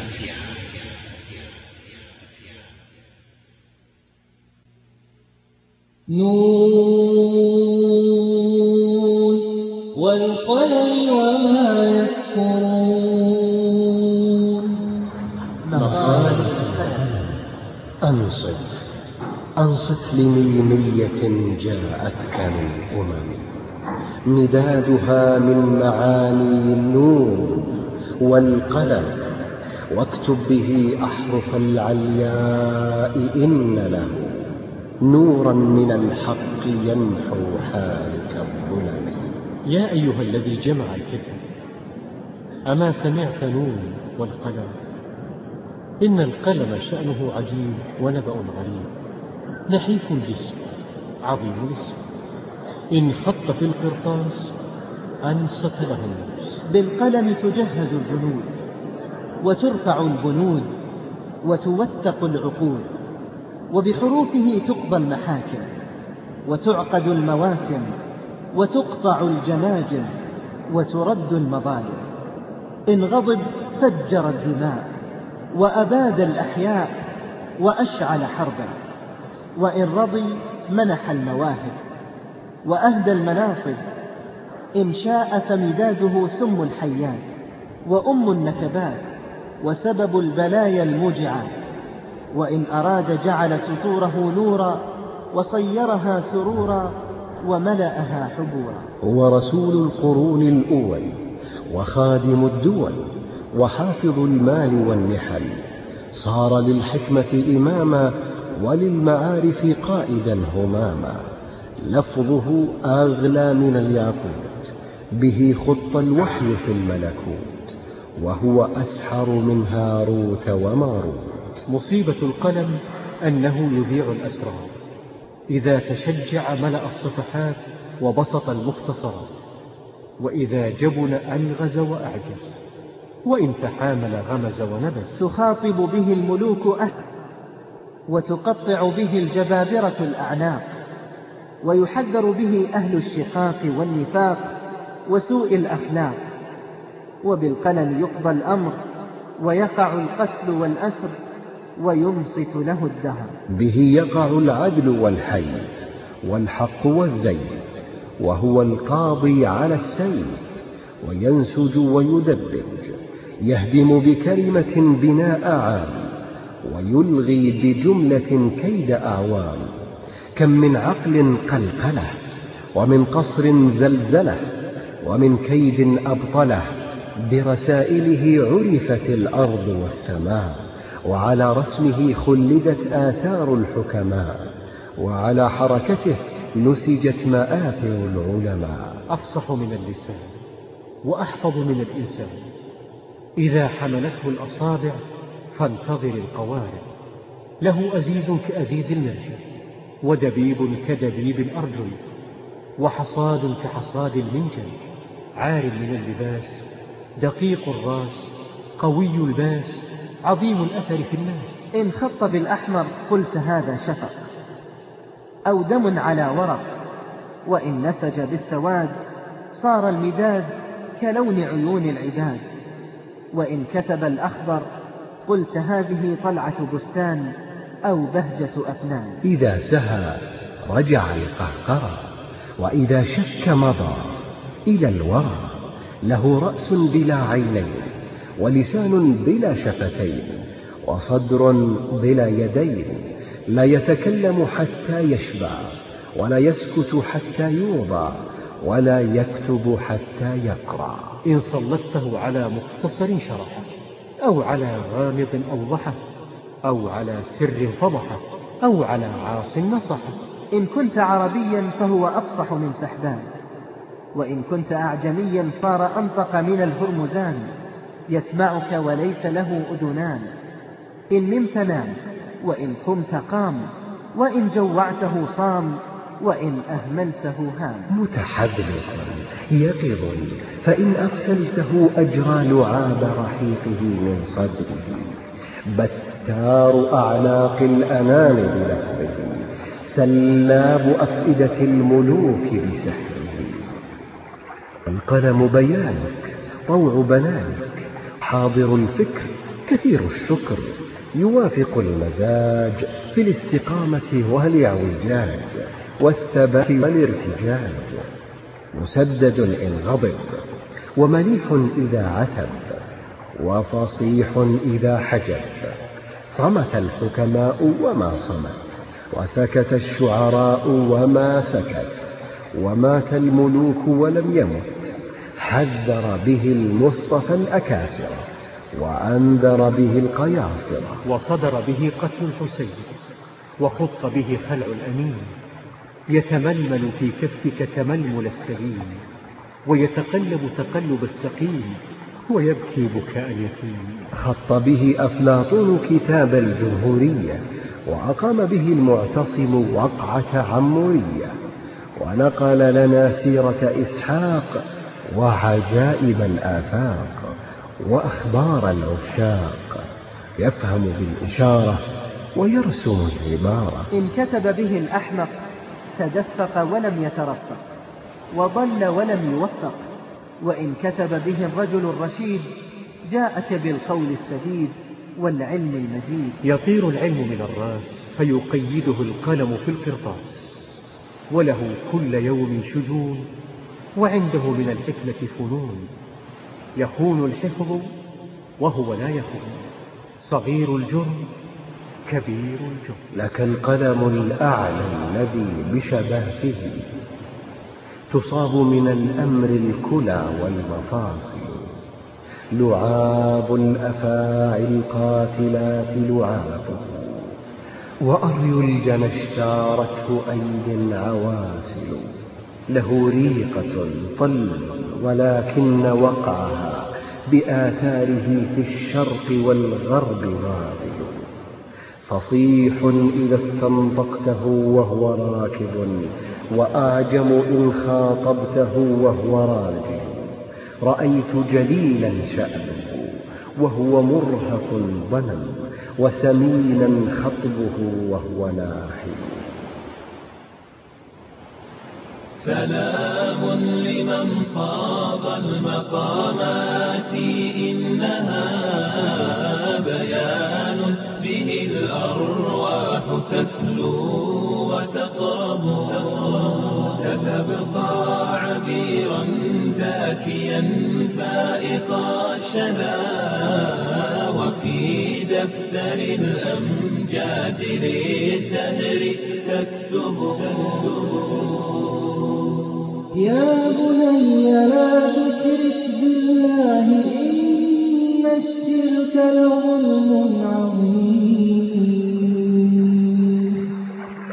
نون أنصت لميمية جاءتك من أمم مدادها من معاني النور والقلم. واكتب به أحرف العلياء إن له. نورا من الحق يمحو حالك الظلم. يا أيها الذي جمع الكتب أما سمعت نون والقلم؟ إن القلم شأنه عجيب ونبأ غريب. نحيف الجسم عظيم الاسم إن خط في القرطاس أنصت له النفس. بالقلم تجهز الجنود وترفع البنود وتوثق العقود وبحروفه تقضى المحاكم وتعقد المواسم وتقطع الجماجم وترد المظالم. إن غضب فجر الدماء وأباد الأحياء وأشعل حربا. وإن رضي منح المواهب وأهدى المناصب إن شاء فمداده سم الحيات وأم النكبات وسبب البلايا الموجعات وإن أراد جعل سطوره نورا وصيرها سرورا وملأها حبورا هو رسول القرون الأول وخادم الدول وحافظ المال والنحل صار للحكمة إماما وللمعارف قائدا هماما. لفظه أغلى من الياقوت. به خط الوحي في الملكوت. وهو أسحر من هاروت وماروت. مصيبة القلم أنه يذيع الأسرار. إذا تشجع ملأ الصفحات وبسط المختصرات. وإذا جبن أنغز وأعجز. وإن تحامل غمز ونبس تخاطب به الملوك أهل وتقطع به الجبابرة الأعناق ويحذر به أهل الشقاق والنفاق وسوء الأخلاق وبالقلم يقضى الأمر ويقع القتل والأسر وينصت له الدهر. به يقع العدل والحي والحق والزيف وهو القاضي على السيف وينسج ويدبج يهدم بكلمة بناء عام. ويلغي بجملة كيد أعوام كم من عقل قلقلة ومن قصر زلزلة ومن كيد أبطلة برسائله عرفت الأرض والسماء وعلى رسمه خلدت آثار الحكماء وعلى حركته نسجت مآثر العلماء. أفصح من اللسان وأحفظ من الإنسان إذا حملته الأصابع فانتظر القوارب. له أزيز كأزيز المرجل ودبيب كدبيب الأرجل وحصاد كحصاد المنجل. عار من اللباس دقيق الراس قوي الباس عظيم الأثر في الناس. إن خط بالأحمر قلت هذا شفق أو دم على ورق. وإن نسج بالسواد صار المداد كلون عيون العباد. وإن كتب الأخضر قلت هذه طلعة بستان أو بهجة أفنان. إذا سهى رجع القهقرى وإذا شك مضى إلى الورى. له رأس بلا عينين ولسان بلا شفتين وصدر بلا يدين. لا يتكلم حتى يشبع ولا يسكت حتى يوضع ولا يكتب حتى يقرأ. إن سلطته على مختصر شرحه. أو على غامض أوضحه أو على سر فضحه أو على عاص نصحه. إن كنت عربيا فهو أفصح من سحبان. وإن كنت أعجميا صار أنطق من الهرمزان. يسمعك وليس له أذنان. إن نمت نام وإن قمت قام وإن جوعته صام وإن أهملته هام. متحذلق يقظ فإن أرسلته أجرى لعاب رحيقه من صدره. بتار أعناق الأنام بلفظه. سلاب أفئدة الملوك بسحره. القلم بيانك طوع بنانك. حاضر الفكر كثير الشكر. يوافق المزاج في الاستقامة والاعوجاج والثبات والارتجاج مسدد إن غضب ومليح إذا عتب وفصيح إذا حجب. صمت الحكماء وما صمت وسكت الشعراء وما سكت ومات الملوك ولم يمت. حذر به المصطفى الأكاسرة وأنذر به القياصرة وصدر به قتل الحسين وخط به خلع الأمين. يتململ في كفك تململ السليم ويتقلب تقلب السقيم ويبكي بكاء اليتيم. خط به أفلاطون كتاب الجمهورية وأقام به المعتصم وقعة عمورية. ونقل لنا سيرة إسحاق وعجائب الآفاق وأخبار العشاق. يفهم بالإشارة ويرسم العبارة. إن كتب به الأحمق تدفق ولم يترفق وضل ولم يوفق وإن كتب به الرجل الرشيد جاءك بالقول السديد والعلم المجيد. يطير العلم من الرأس فيقيده القلم في القرطاس وله كل يوم شجون وعنده من الحكمة فنون يخون الحفظ وهو لا يخون صغير الجرم كبير الجرم لك القلم الأعلى الذي بشبهته تصاب من الأمر الكلى والمفاصل. لعاب الأفاعي القاتلات لعابه. وأري الجنى اشتارته أيدي عواسل له ريقة طل ولكن وقعها بآثاره في الشرق والغرب غابل فصيح إذا استنطقته وهو راكب وأعجم إن خاطبته وهو راجل رأيت جليلا شأنه وهو مرهف ظنم وسمينا خطبه وهو ناحل سلام لمن صاغ المقامات إنها فائق الشذا وفي دفتر الأمجاد للدهر تكتب. يا بني لا تشرك بالله إن الشرك لظلم عظيم.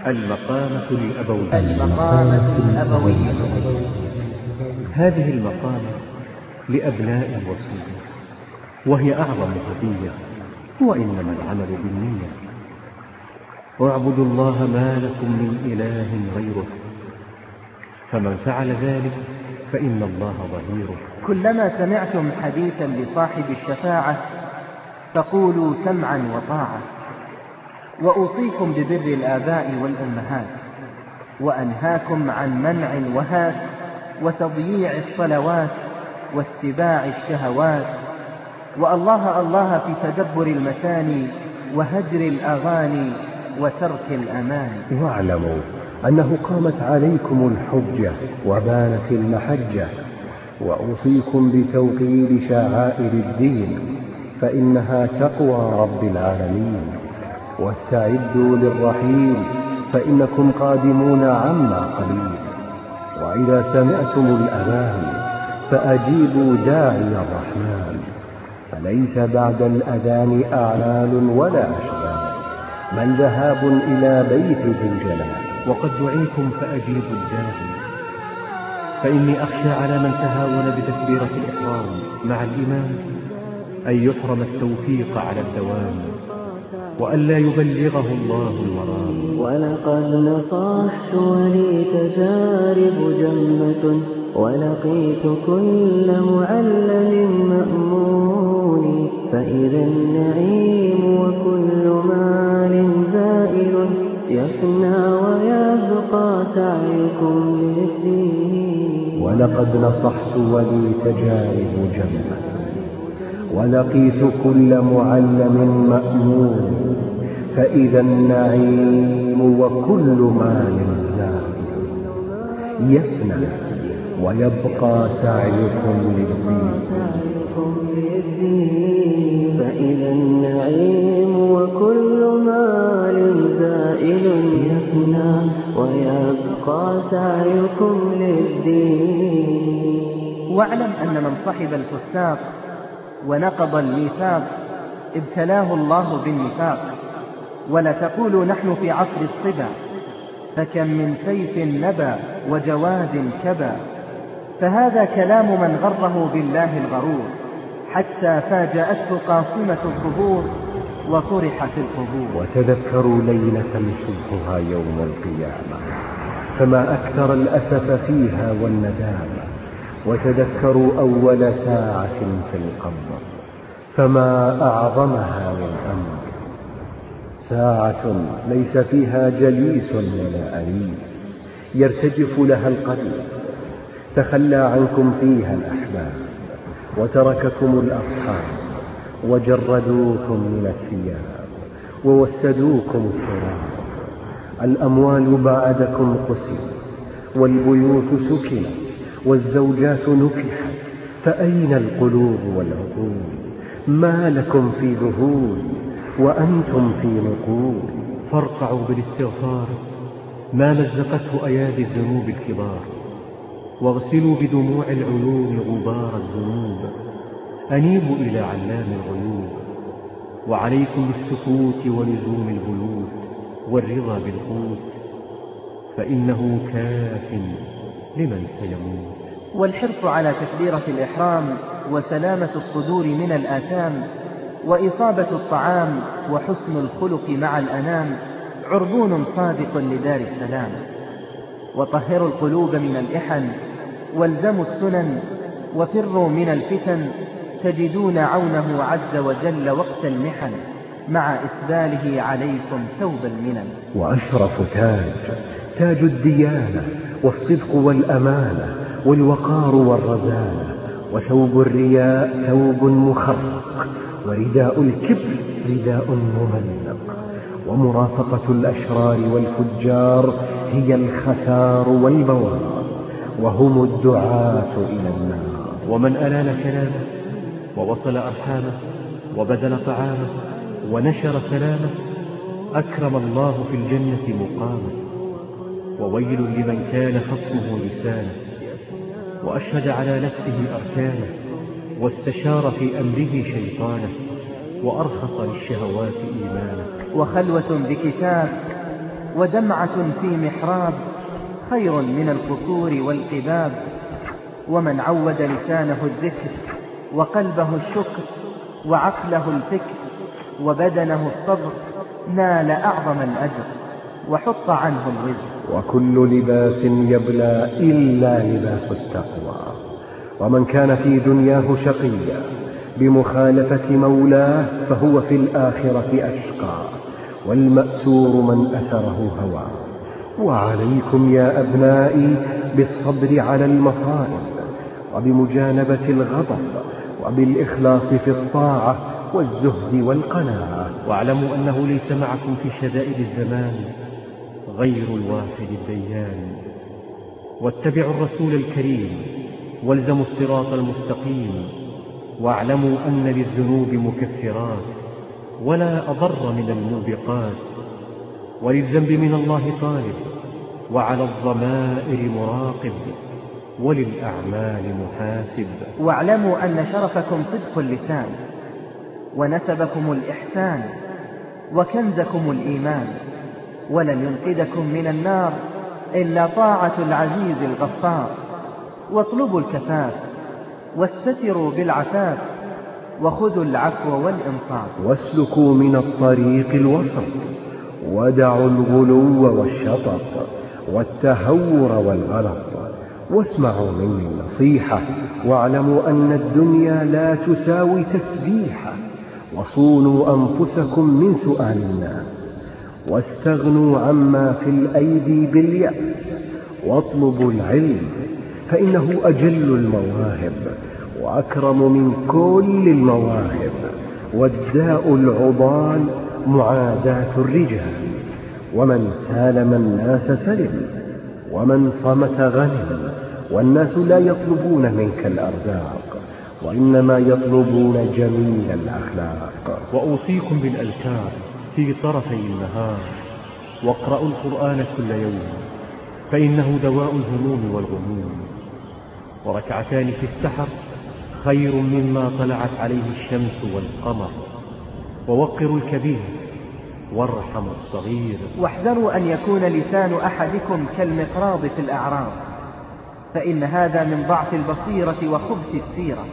المقامة الأبوية المقامة الأبوية هذه المقامة لأبناء الوصية وهي أعظم هدية وإنما العمل بالنية. اعبدوا الله ما لكم من إله غيره فمن فعل ذلك فإن الله ظهيره. كلما سمعتم حديثا لصاحب الشفاعة فقولوا سمعا وطاعة. وأوصيكم ببر الآباء والأمهات وأنهاكم عن منع الوهات وتضييع الصلوات واتباع الشهوات وألله الله في تدبر المثاني وهجر الأغاني وترك الأماني واعلموا أنه قامت عليكم الحجة وبانت المحجة وأوصيكم بتوقير شعائر الدين فإنها تقوى رب العالمين. واستعدوا للرحيل فإنكم قادمون عما قليل. وإذا سمعتم الأذان فأجيبوا داعي الرحمن. فليس بعد الأذان أعلال ولا أشغال. بل ذهاب إلى بيت ذي الجلال. وقد دعيتم فأجيبوا الداعي. فإني أخشى على من تهاون بتكبيرة الإحرام مع الإمام أن يحرم التوفيق على الدوام وألا يبلغه الله المرام ولقد نصحت ولي تجارب جمة ولقيت كل معلم مأمون فإذا النعيم وكل مال زائل يفنى ويبقى سعيكم للدين. ولقد نصحت ولي تجارب جمة ولقيت كل معلم مأمون فإذا النعيم وكل مال زائل يفنى ويبقى سعيكم للدين. فإذا النعيم وكل مال زائل يفنى ويبقى سعيكم للدين. واعلم أن من صحب الفساق ونقض الميثاق ابتلاه الله بالنفاق. ولا تقولوا نحن في عصر الصبا فكم من سيف نبى وجواد كبى فهذا كلام من غره بالله الغرور حتى فاجأته قاصمة الظهور وطرح في القبور. وتذكروا ليلة شبهها يوم القيامة فما أكثر الأسف فيها والندامة. وتذكروا أول ساعة في القبر فما أعظمها من أمر ساعة ليس فيها جليس ولا أنيس يرتجف لها القلب تخلى عنكم فيها الأحباب وترككم الأصحاب وجردوكم من الثياب ووسدوكم التراب. الأموال بعدكم قسمت والبيوت سكنت والزوجات نكحت فأين القلوب والعقول؟ ما لكم في ذهول وأنتم في نقول؟ فارقعوا بالاستغفار ما مزقته أيادي الذنوب الكبار. واغسلوا بدموع العيون غبار الذنوب. أنيبوا إلى علام الغيوب. وعليكم بالسكوت ولزوم البيوت والرضا بالقوت. فإنه كاف لمن سيموت. والحرص على تكبيرة الإحرام وسلامة الصدور من الآثام وإصابة الطعام وحسن الخلق مع الأنام عربون صادق لدار السلام. وطهروا القلوب من الإحن والزموا السنن وفروا من الفتن تجدون عونه عز وجل وقت المحن مع إسباله عليكم ثوب المنن. وأشرف تاج تاج الديانة والصدق والأمانة والوقار والرزانة وثوب الرياء ثوب مخرق ورداء الكبر رداء مملق ومرافقة الأشرار والفجار هي الخسار والبوار. وهم الدعاة إلى النار. ومن ألان كلامه ووصل أرحامه وبذل طعامه ونشر سلامه أكرم الله في الجنة مقامه. وويل لمن كان خصمه لسانه وأشهد على نفسه أركانه واستشار في أمره شيطانه وأرخص للشهوات إيمانه. وخلوة بكتاب ودمعة في محراب خير من القصور والقباب ومن عود لسانه الذكر وقلبه الشكر وعقله الفكر وبدنه الصبر نال أعظم الأجر وحط عنه الوزر. وكل لباس يبلى إلا لباس التقوى. ومن كان في دنياه شقيا بمخالفة مولاه فهو في الآخرة أشقى. والمأسور من أسره هواه وعليكم يا أبنائي بالصبر على المصائب وبمجانبة الغضب وبالإخلاص في الطاعة والزهد والقناعة. واعلموا أنه ليس معكم في شدائد الزمان غير الواحد الديان. واتبعوا الرسول الكريم والزموا الصراط المستقيم. واعلموا أن للذنوب مكفرات ولا أضر من الموبقات. وللذنب من الله طالب وعلى الضمائر مراقب وللأعمال محاسب. واعلموا أن شرفكم صدق اللسان ونسبكم الإحسان وكنزكم الإيمان ولن ينقذكم من النار إلا طاعة العزيز الغفار. واطلبوا الكفاف واستتروا بالعفاف وخذوا العفو والإنصاف. واسلكوا من الطريق الوسط. ودعوا الغلو والشطط والتهور والغلط. واسمعوا مني النصيحة واعلموا أن الدنيا لا تساوي تسبيحة. وصونوا أنفسكم من سؤال الناس. واستغنوا عما في الأيدي باليأس. واطلبوا العلم فإنه أجل المواهب وأكرم من كل المواهب. والداء العضال معاداة الرجال ومن سالم الناس سلم ومن صمت غنم والناس لا يطلبون منك الأرزاق وإنما يطلبون جميل الأخلاق. وأوصيكم بالأذكار في طرفي النهار. واقرأوا القرآن كل يوم فإنه دواء الهموم والغموم. وركعتان في السحر خير مما طلعت عليه الشمس والقمر. ووقروا الكبير وارحموا الصغير. واحذروا أن يكون لسان أحدكم كالمقراض في الأعراض فإن هذا من ضعف البصيرة وخبث السيرة.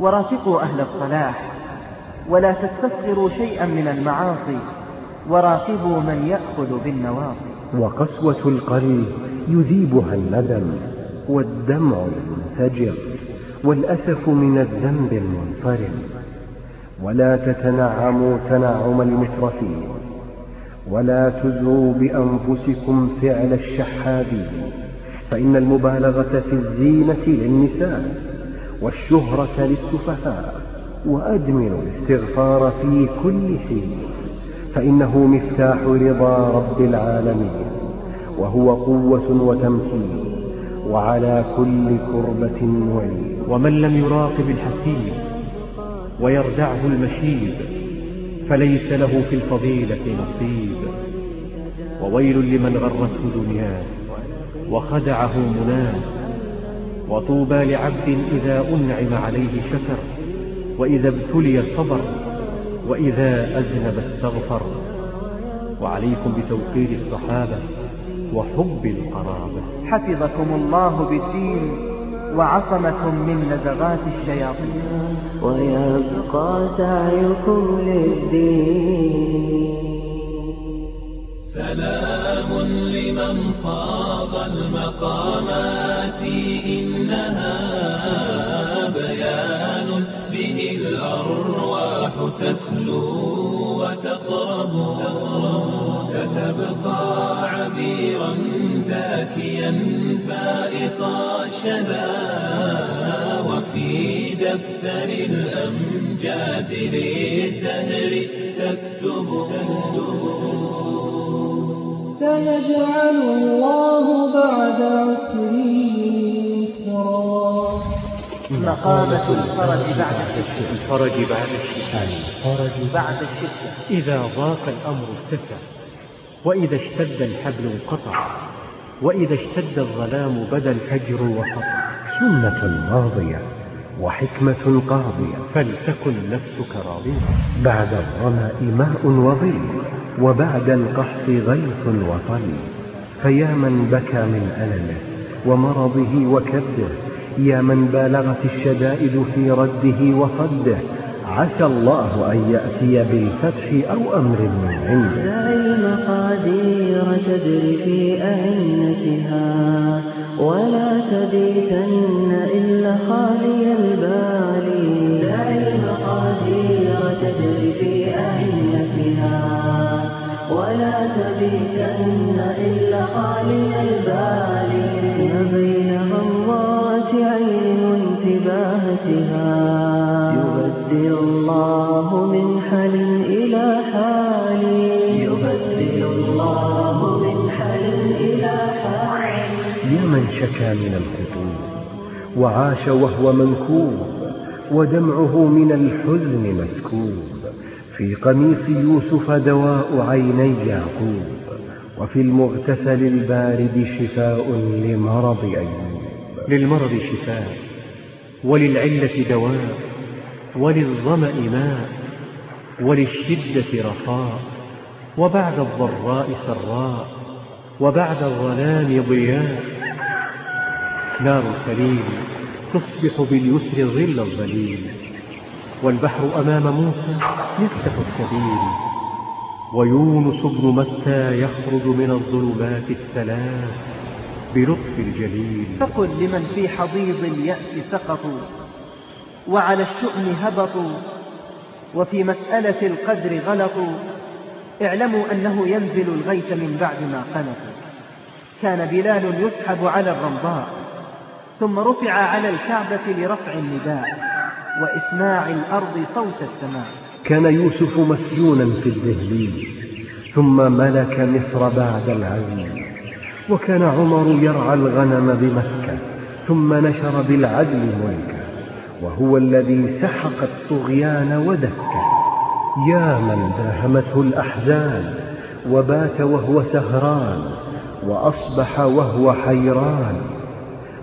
ورافقوا أهل الصلاح ولا تستصغروا شيئا من المعاصي وراقبوا من يأخذ بالنواصي. وقسوة القلب يذيبها الندم والدمع المنسجم والأسف من الذنب المنصرم. ولا تتنعموا تنعم المترفين ولا تزروا بأنفسكم فعل الشحاذين فإن المبالغة في الزينة للنساء والشهرة للسفهاء وأدمنوا الاستغفار في كل حين فإنه مفتاح رضا رب العالمين وهو قوة وتمكين وعلى كل كربة معين. ومن لم يراقب الحسيب ويردعه المشيب فليس له في الفضيلة نصيب. وويل لمن غرته دنياه وخدعه مناه. وطوبى لعبد إذا أنعم عليه شكر وإذا ابتلي صبر وإذا أذنب استغفر. وعليكم بتوقير الصحابة وحب القرابة. حفظكم الله بالدين. وعصمكم من نزغات الشياطين. ويبقى سعيكم للدين. سلام لمن صاغ المقامات إنها بيان به الأرواح تسلو وتقرب. ستبقى عبيرا زاكيا. الشذا وفي دفتر الأمجاد للدهر تكتب. سيجعل الله بعد عسر يسرا. مقامة الفرج بعد الشدة الفرج بعد الشتاء الفرج بعد الشدة. إذا ضاق الأمر اتسع وإذا اشتد الحبل انقطع. وإذا اشتد الظلام بدا الفجر وسطع. سنة ماضية وحكمة قاضية. فلتكن نفسك راضية. بعد الظمأ ماء وظل وبعد القحط غيث وطل. فيا من بكى من ألمه ومرضه وكبده يا من بالغت الشدائد في رده وصده. عسى الله أن يأتي بالفتح أو أمر من عنده. دع المقادير تجري في أعنتها ولا تبيتن إلا خالي البال دع المقادير تجري في أعنتها ولا تبيتن إلا خالي البال ما بين غمضات عين وانتباهتها يبدل الله من حال إلى حال يبدل الله من حال إلى حال يا من شكا من الخطوب وعاش وهو منكوب ودمعه من الحزن مسكوب. في قميص يوسف دواء عيني يعقوب وفي المغتسل البارد شفاء لمرض أيوب. للمرض شفاء وللعلة دواء وللظمأ ماء وللشدة رخاء وبعد الضراء سراء وبعد الظلام ضياء. نار الخليل تصبح باليسر ظل الظليل والبحر أمام موسى يفتح السبيل. ويونس بن متى يخرج من الظلمات الثلاث بلطف الجليل فقل لمن في حضيض اليأس سقطوا. وعلى الشؤم هبطوا وفي مسألة القدر غلطوا. اعلموا أنه ينزل الغيث من بعد ما قنطوا. كان بلال يسحب على الرمضاء ثم رفع على الكعبة لرفع النداء وإسماع الأرض صوت السماء. كان يوسف مسجونا في الدهليز ثم ملك مصر بعد العزيز. وكان عمر يرعى الغنم بمكة ثم نشر بالعدل ملكه وهو الذي سحق الطغيان ودكه. يا من داهمته الأحزان وبات وهو سهران وأصبح وهو حيران.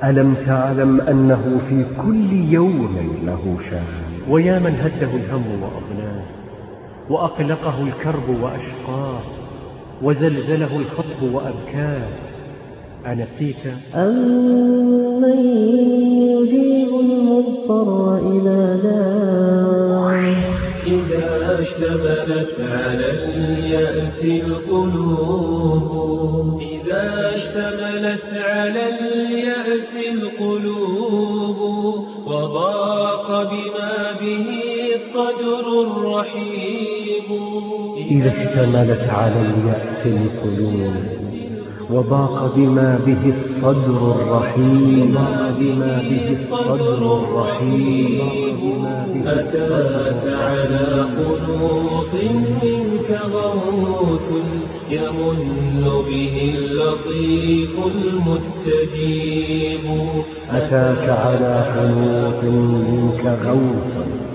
ألم تعلم أنه في كل يوم له شان؟ ويا من هده الهم وأضناه وأقلقه الكرب وأشقاه وزلزله الخطب وأبكاه أنسيت أمن يجيب المضطر إذا دعاه إذا اشتملت على اليأس القلوب. إذا اشتملت على اليأس القلوب وضاق بما به الصدر الرحيب إذا اشتملت على اليأس القلوب وضاق بما به الصدر الرحيم. بما به الصدر الرحيم. أتاك على قنوط منك غوث يمن به اللطيف المستجيب. أتاك على قنوط منك غوث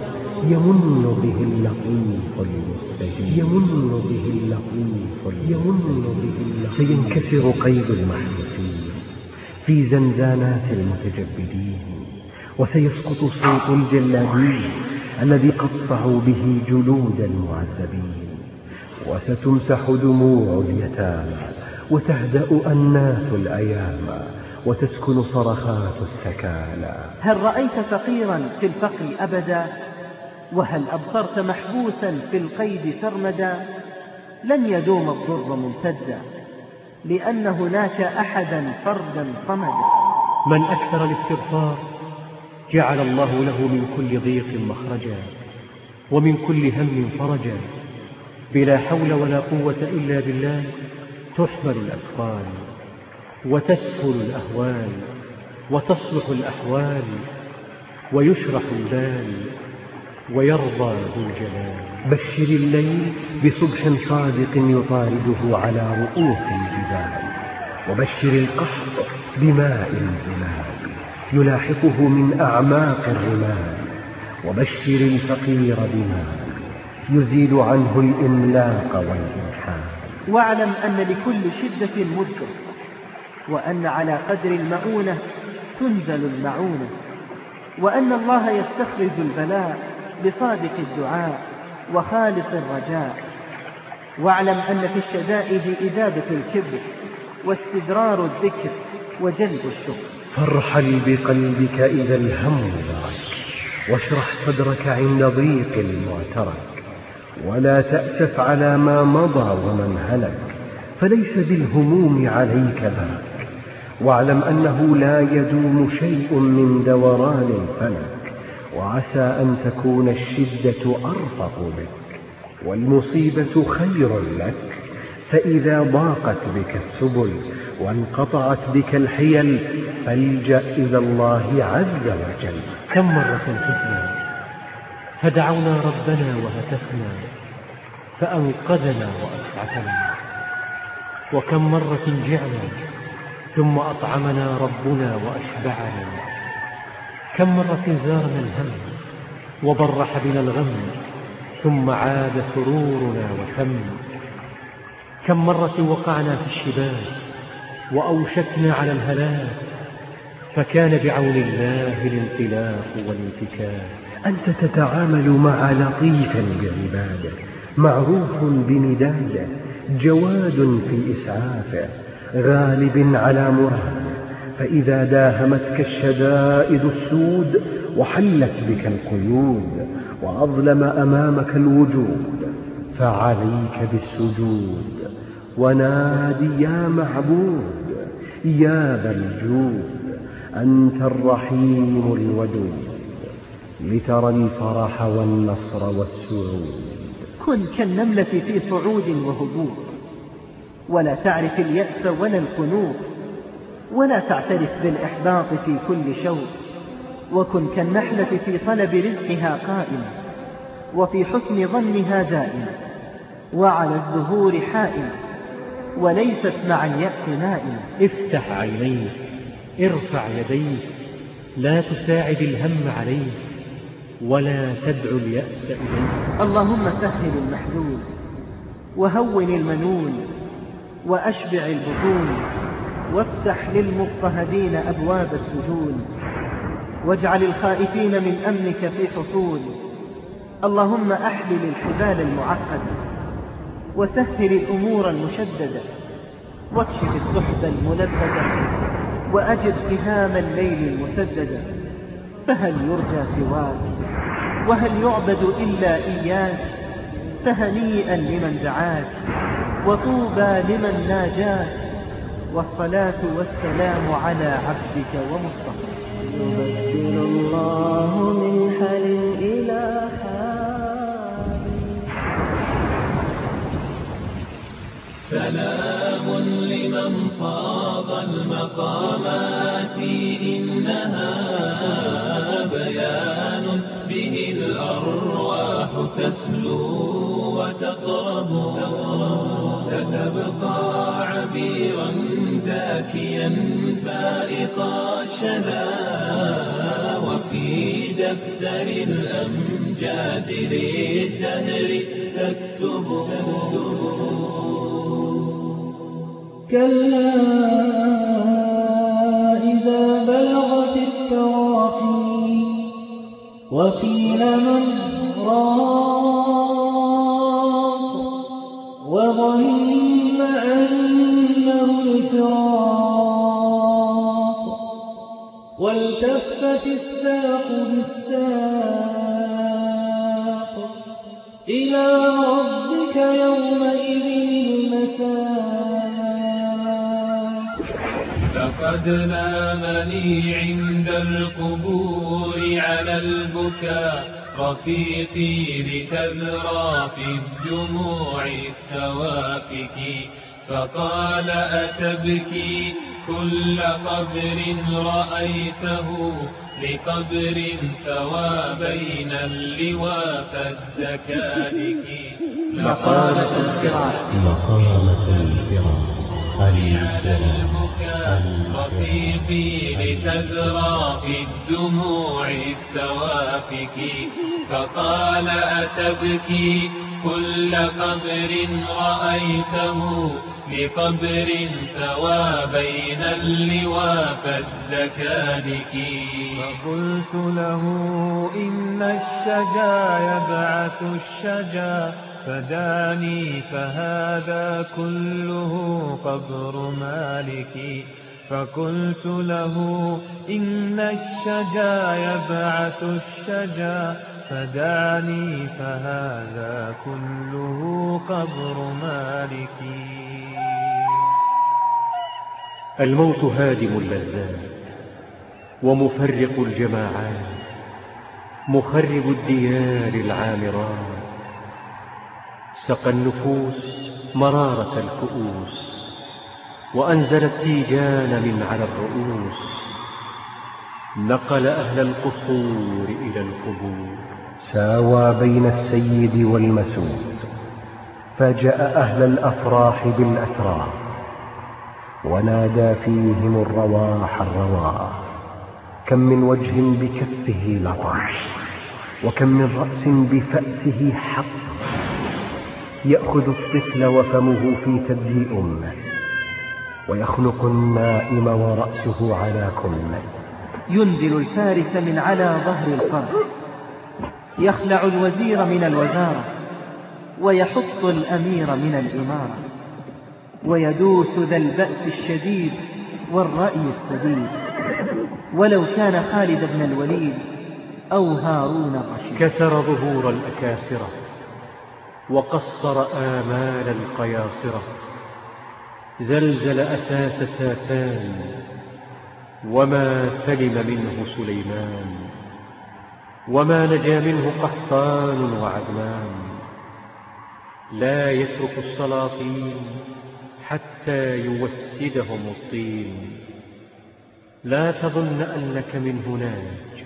يمن به اللطيف المستجيب. يمن به اللطيف يمن به اللطيف. فينكسر قيد المحروسين في زنزانات المتجبدين. وسيسقط صوت الجلادين الذي قطعوا به جلود المعذبين. وستمسح دموع اليتامى. وتهدأ أنات الأيام وتسكن صرخات الثكالى. هل رأيت فقيرا في الفقر أبدا؟ وهل أبصرت محبوسا في القيد سرمدا؟ لن يدوم الضر ممتدا لأن هناك أحدا فردا صمدا. من أكثر الاستغفار جعل الله له من كل ضيق مخرجا ومن كل هم فرجا. بلا حول ولا قوة إلا بالله تحمل الأثقال وتسهل الأهوال وتصلح الأحوال ويشرح البال. ويرضى ذو الجلال بشر الليل بصبح صادق يطارده على رؤوس الجبال وبشر القحط بماء الزلال يلاحقه من أعماق الرمال وبشر الفقير بمال يزيل عنه الإملاق والإنحال واعلم أن لكل شدة مدة وأن على قدر المؤونة تنزل المعونة وأن الله يستخرج البلاء بصادق الدعاء وخالص الرجاء. واعلم أن في الشدائد إذابة الكبر واستدرار الذكر وجلب الشكر. فارحل بقلبك إذا الهم ذاك واشرح صدرك عند ضيق المعترك. ولا تأسف على ما مضى ومن هلك فليس بالهموم عليك ذاك واعلم أنه لا يدوم شيء من دوران الفلك. وعسى أن تكون الشدة أرفق بك والمصيبة خير لك. فإذا ضاقت بك السبل وانقطعت بك الحيل فالجأ إلى الله عز وجل. كم مرة خفنا فدعونا ربنا وهتفنا فأنقذنا وأسعفنا. وكم مرة جعنا ثم أطعمنا ربنا وأشبعنا. كم مرة زارنا الهم وبرح بنا الغم ثم عاد سرورنا وتم كم مرة وقعنا في الشباك وأوشكنا على الهلاك فكان بعون الله الانطلاق والانتكاك. أنت تتعامل مع لطيف بعباده معروف بمداده جواد في إسعافه غالب على مراده فإذا داهمتك الشدائد السود وحلت بك القيود وأظلم أمامك الوجود فعليك بالسجود ونادي يا معبود يا ذا الجود أنت الرحيم الودود لترى الفرح والنصر والسعود كن كالنملة في صعود وهبوط ولا تعرف اليأس ولا القنوط. ولا تعترف بالإحباط في كل شوط وكن كالنحلة في طلب رزقها قائمة وفي حسن ظنها دائمة وعلى الزهور حائمة وليست مع اليأس نائمة افتح عينيك ارفع يديك لا تساعد الهم عليك ولا تدعو اليأس إليك اللهم سهل المحلول وهون المنون وأشبع البطون. وافتح للمضطهدين أبواب السجون واجعل الخائفين من أمنك في حصول اللهم أحلل الحبال المعقدة وسهل الأمور المشددة واكشف السحب الملبدة وأجد قهام الليل المسددة فهل يرجى سواك؟ وهل يعبد إلا إياك؟ فهنيئا لمن دعاك وطوبى لمن ناجاك. والصلاة والسلام على عبدك ومصطفى. يبدل الله من حال إلى حال. سلام لمن صاغ المقامات إنها بيان به الأرواح تسلو وتطرب ستبقى زاكيا فائق الشنا وفي دفتر الأمجاد للدهر تكتب كلا إذا بلغت التراقي وقيل من راق وظن أنه الفراق والتفت الساق بالساق إلى ربك يومئذ المساق. لقد لامني عند القبور على البكاء رفيقي لتذرى في الدموع السوافك فقال أتبكي كل قبر رأيته لقبر ثوى بين اللواء فالدكالك مقالة الفراق مقامة الفراق البكاء رفيقي لتذرى في الدموع السوافك. فقال أتبكي كل قبر رأيته لقبر ثوى بين اللواء فالدكالك فقلت له إن الشجا يبعث الشجا فداني فهذا كله قبر مالك. فقلت له إن الشجا يبعث الشجا فداني فهذا كله قبر مالك. الموت هادم اللذات ومفرق الجماعات مخرب الديار العامرات. سقى النفوس مرارة الكؤوس وأنزل التيجان من على الرؤوس. نقل أهل القصور إلى القبور. ساوى بين السيد والمسود فجاء أهل الأفراح بالأتراح ونادى فيهم الرواح الرواح كم من وجه بكفه لطش وكم من رأس بفأسه حق. يأخذ الطفل وفمه في ثدي أمه ويخنق النائم ورأسه على كمه. ينزل الفارس من على ظهر القبر. يخلع الوزير من الوزارة ويحط الأمير من الإمارة. ويدوس ذا البأس الشديد والرأي السديد. ولو كان خالد بن الوليد أو هارون الرشيد. كسر ظهور الأكاسرة وقصر آمال القياصرة. زلزل أساس ساسان وما سلم منه سليمان وما نجا منه قحطان وعدنان. لا يترك السلاطين حتى يوسدهم الطين. لا تظن أنك منه ناج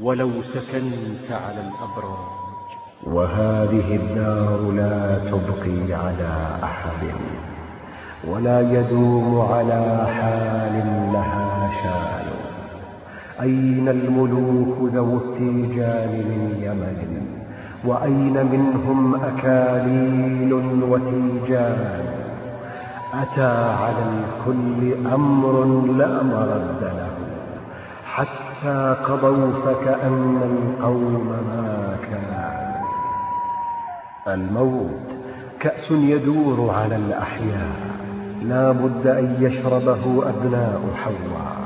ولو سكنت على الأبراج. وهذه الدار لا تبقي على أحد ولا يدوم على حال لها شان أين الملوك ذو التيجان من يمن؟ وأين منهم أكاليل وتيجان؟ أتى على الكل أمر لا مرد له حتى قضوا فكأن القوم ما كان الموت كأس يدور على الأحياء لا بد أن يشربه أبناء حواء.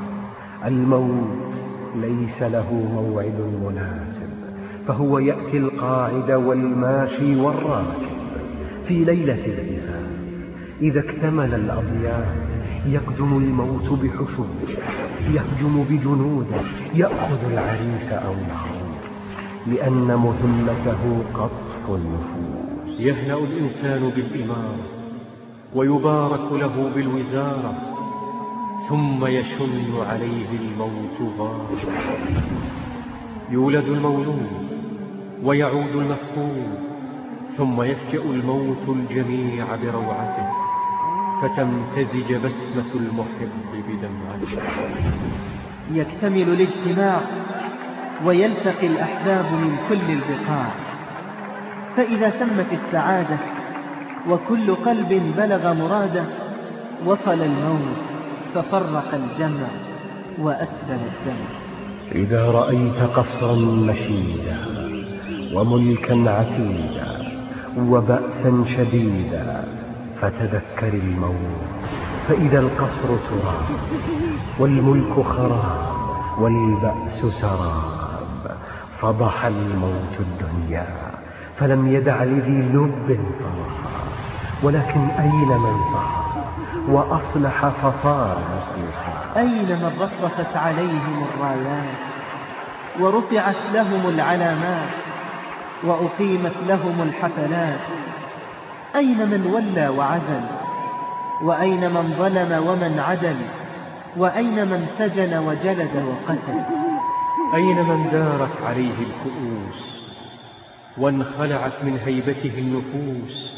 الموت ليس له موعد مناسب فهو يأتي القاعد والماشي والراكب في ليلة الزفاف إذا اكتمل الأضياف يقدم الموت بحشود يهجم بجنوده يأخذ العريس أو العروس لأن مهمته قطف النفوس. يهنأ الإنسان بالإمارة ويبارك له بالوزارة ثم يشن عليه الموت غارا يولد المولود ويعود المفقود ثم يفجأ الموت الجميع بروعته. فتمتزج بسمة المحب بدمعته يكتمل الاجتماع ويلتقي الأحباب من كل البقاع. فإذا تمت السعادة وكل قلب بلغ مراده وصل الموت ففرق الجمع وأسفل الدمع إذا رأيت قصرا مشيدا وملكا عتيدا وبأسا شديدا فتذكر الموت فإذا القصر تراب والملك خراب والبأس سراب فضح الموت الدنيا فلم يدع لذي لب طرحا ولكن أين من صار وأصلح فصار مصلحا؟ أين من رفرفت عليهم الرايات ورفعت لهم العلامات وأقيمت لهم الحفلات؟ أين من ولى وعزل؟ وأين من ظلم ومن عدل؟ وأين من سجن وجلد وقتل؟ أين من دارت عليه الكؤوس؟ وانخلعت من هيبته النفوس؟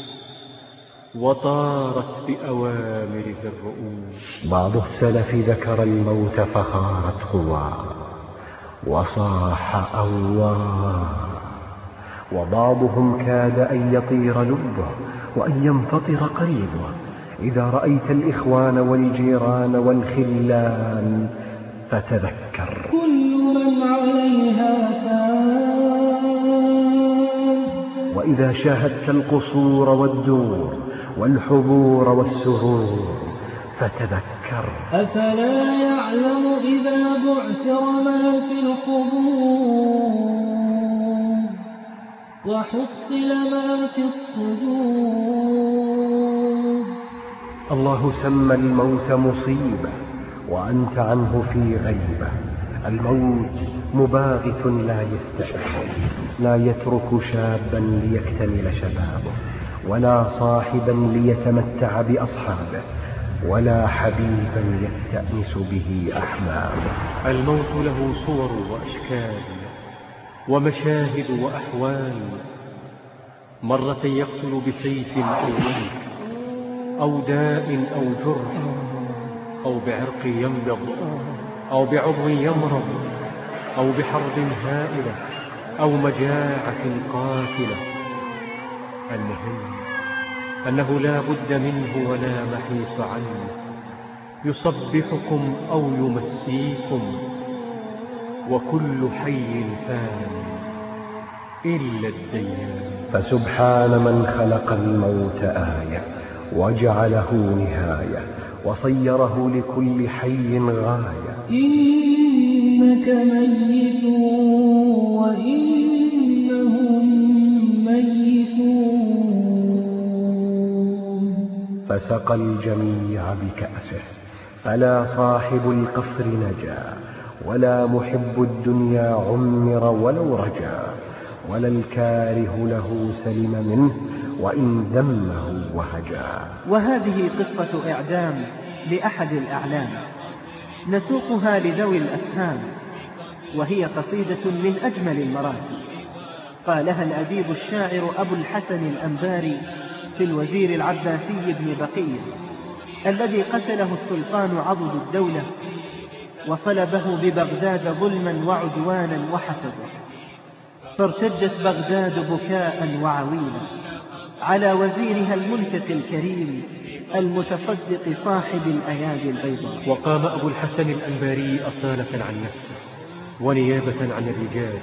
وطارت بأوامره الرؤوس؟ بعض السلف ذكر الموت فخارت قواه وصاح أواه وبعضهم كاد أن يطير لبه وأن ينفطر قلبه إذا رأيت الإخوان والجيران والخلان فتذكر. كل من عليها فان. وإذا شاهدت القصور والدور والحبور والسرور فتذكر. أفلا يعلم إذا بعثر ما في القبور؟ وحصل ما في الصدور. الله سمى الموت مصيبة وأنت عنه في غيبة. الموت مباغت لا يستأخر لا يترك شابا ليكتمل شبابه ولا صاحبا ليتمتع بأصحابه ولا حبيبا يستأنس به أحبابه الموت له صور وأشكال. ومشاهد وأحوال. مرة يقتل بسيف أو ملك أو داء أو جرح أو بعرق ينبض أو بعضو يمرض أو بحرب هائلة أو مجاعة قاتلة. المهم أنه لا بد منه ولا محيص عنه. يصبحكم أو يمسيكم. وكل حي فان إلا الديان. فسبحان من خلق الموت آية وجعله نهاية وصيره لكل حي غاية. إنك ميت وإنهم ميتون. فسقى الجميع بكأسه فلا صاحب القصر نجا. ولا محب الدنيا عمر ولو رجا ولا الكاره له سلم منه وإن ذمه وهجا. وهذه قصة إعدام لأحد الأعلام. نسوقها لذوي الأفهام وهي قصيدة من أجمل المراتب. قالها الأديب الشاعر أبو الحسن الأنباري في الوزير العباسي بن بقية الذي قتله السلطان عضد الدولة وصلبه ببغداد ظلما وعدوانا وحسدا. فارتجت بغداد بكاء وعويلا. على وزيرها المنفق الكريم المتصدق صاحب الأيادي البيضاء وقام أبو الحسن الأنباري أصالة عن نفسه ونيابة عن الرجال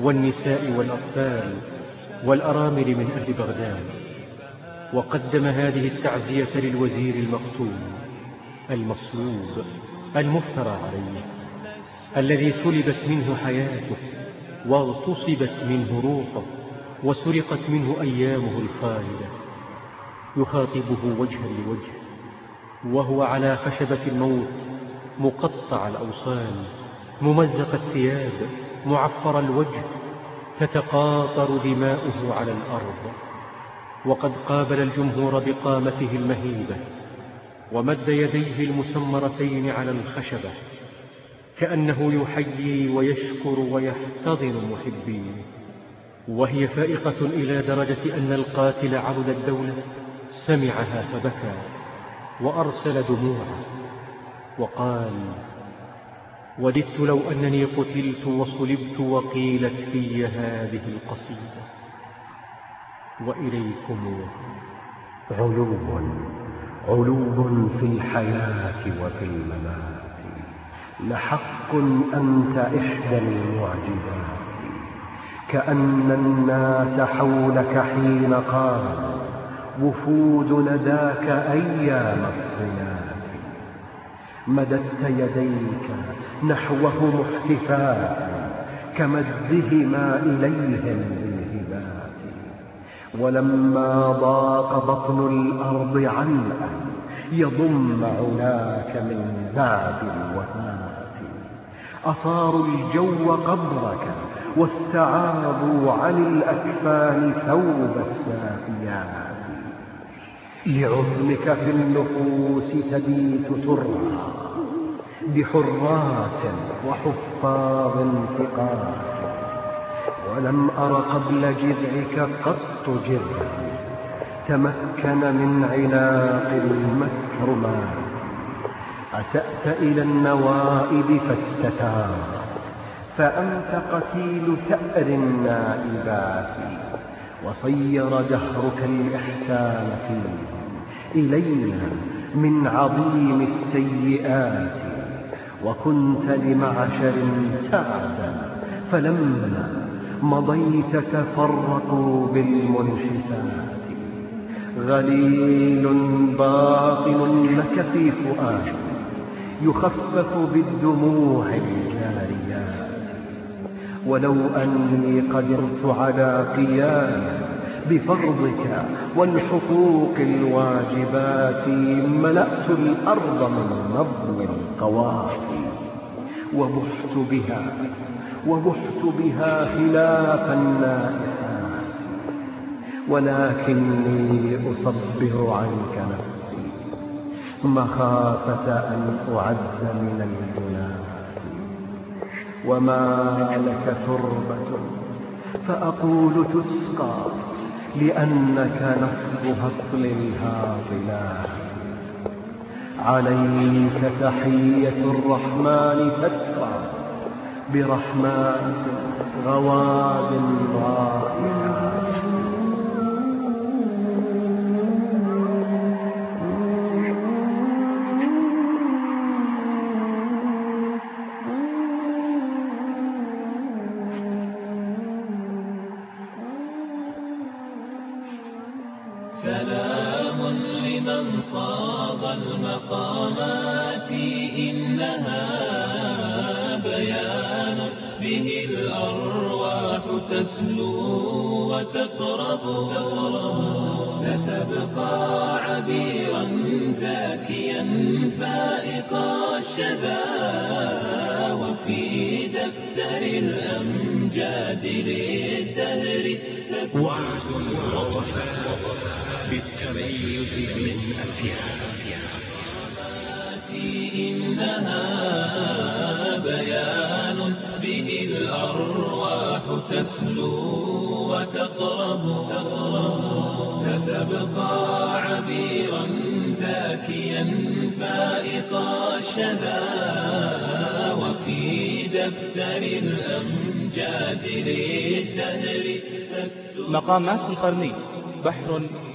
والنساء والأطفال والأرامل من أهل بغداد. وقدم هذه التعزية للوزير المقتول المصلوب. المفترى عليه الذي سلبت منه حياته واغتصبت منه روحه وسرقت منه أيامه الخالدة. يخاطبه وجها لوجه وهو على خشبة الموت مقطع الأوصال ممزق الثياب معفر الوجه تتقاطر دماؤه على الأرض. وقد قابل الجمهور بقامته المهيبة ومد يديه المسمرتين على الخشبة كأنه يحيي ويشكر ويحتضن محبيه وهي فائقة إلى درجة أن القاتل عبد الدولة سمعها فبكى وأرسل دموعه. وقال وددت لو أنني قتلت وصلبت وقيلت في هذه القصيدة. وإليكم علو علو في الحياة وفي الممات. لحق أنت إحدى المعجزات كأن الناس حولك حين قال وفود نداك أيام الصيام مددت يديك نحوه محتفاء كمدهما إليهم ولما ضاق بطن الأرض عنه يضم علاك من بعد الوفاة أصاروا الجو قبرك واستعاضوا عن الأكفان ثوب السافيات. لعظمك في النفوس تبيت ترعى بحراس وحفاظ ثقات ولم أر قبل جذعك قط جذع تمكن من عناق المكرمات أسأت إلى النوائب فاستتار فأنت قتيل ثأر النائبات وصير دهرك الإحسان فيه إلينا من عظيم السيئات وكنت لمعشر سعدا فلما مضيت تفرقوا بالمنشفات غليل باطن لك في فؤاد. يخفف بالدموع الجاريات. ولو أني قدرت على قيام بفرضك والحقوق الواجبات ملأت الأرض من نظم القوافي. وبحت بها وبحت بها خلاف النائحات ولكني أصبر عنك نفسي مخافة أن أعز من الجنات وما لك تربة؟ فأقول تسقى لأنك نصب هطل الهاطلات عليك تحية الرحمن تدفع برحمات غواد رائعات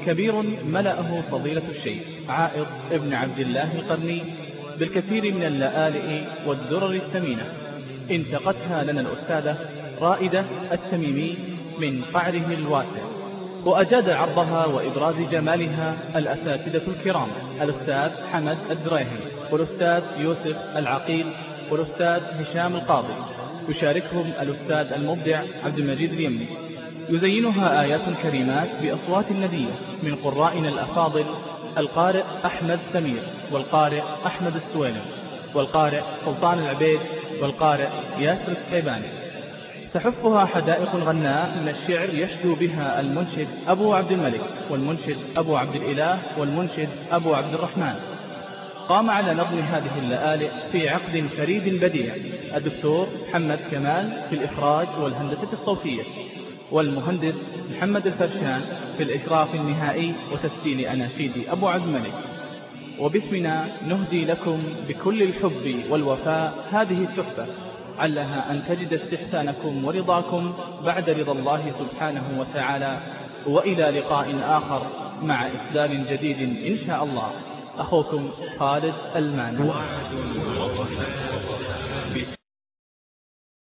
كبير ملأه فضيلة الشيخ عائض ابن عبد الله القرني بالكثير من اللآلئ والدرر الثمينة. انتقتها لنا الأستاذة رائدة التميمي من قعره الواسع وأجاد عرضها وإبراز جمالها الأساتذة الكرام الأستاذ حمد الدريهي والأستاذ يوسف العقيل والأستاذ هشام القاضي. يشاركهم الأستاذ المبدع عبد المجيد اليمني. يزينها آيات كريمات بأصوات ندية من قرائنا الأفاضل القارئ أحمد سمير والقارئ أحمد السويلم والقارئ سلطان العبيد والقارئ ياسر السحيباني تحفها حدائق الغناء من الشعر يشدو بها المنشد أبو عبد الملك والمنشد أبو عبد الإله والمنشد أبو عبد الرحمن. قام على نظم هذه اللآلئ في عقد فريد بديع. الدكتور محمد كمال في الإخراج والهندسة الصوتية. والمهندس محمد الفرشان في الإشراف النهائي وتسجيل أناشيد أبو الملك. وباسمنا نهدي لكم بكل الحب والوفاء هذه التحفة. علها أن تجد استحسانكم ورضاكم بعد رضا الله سبحانه وتعالى. وإلى لقاء آخر مع إسلام جديد إن شاء الله. أخوكم خالد ألماني. وعد وضحى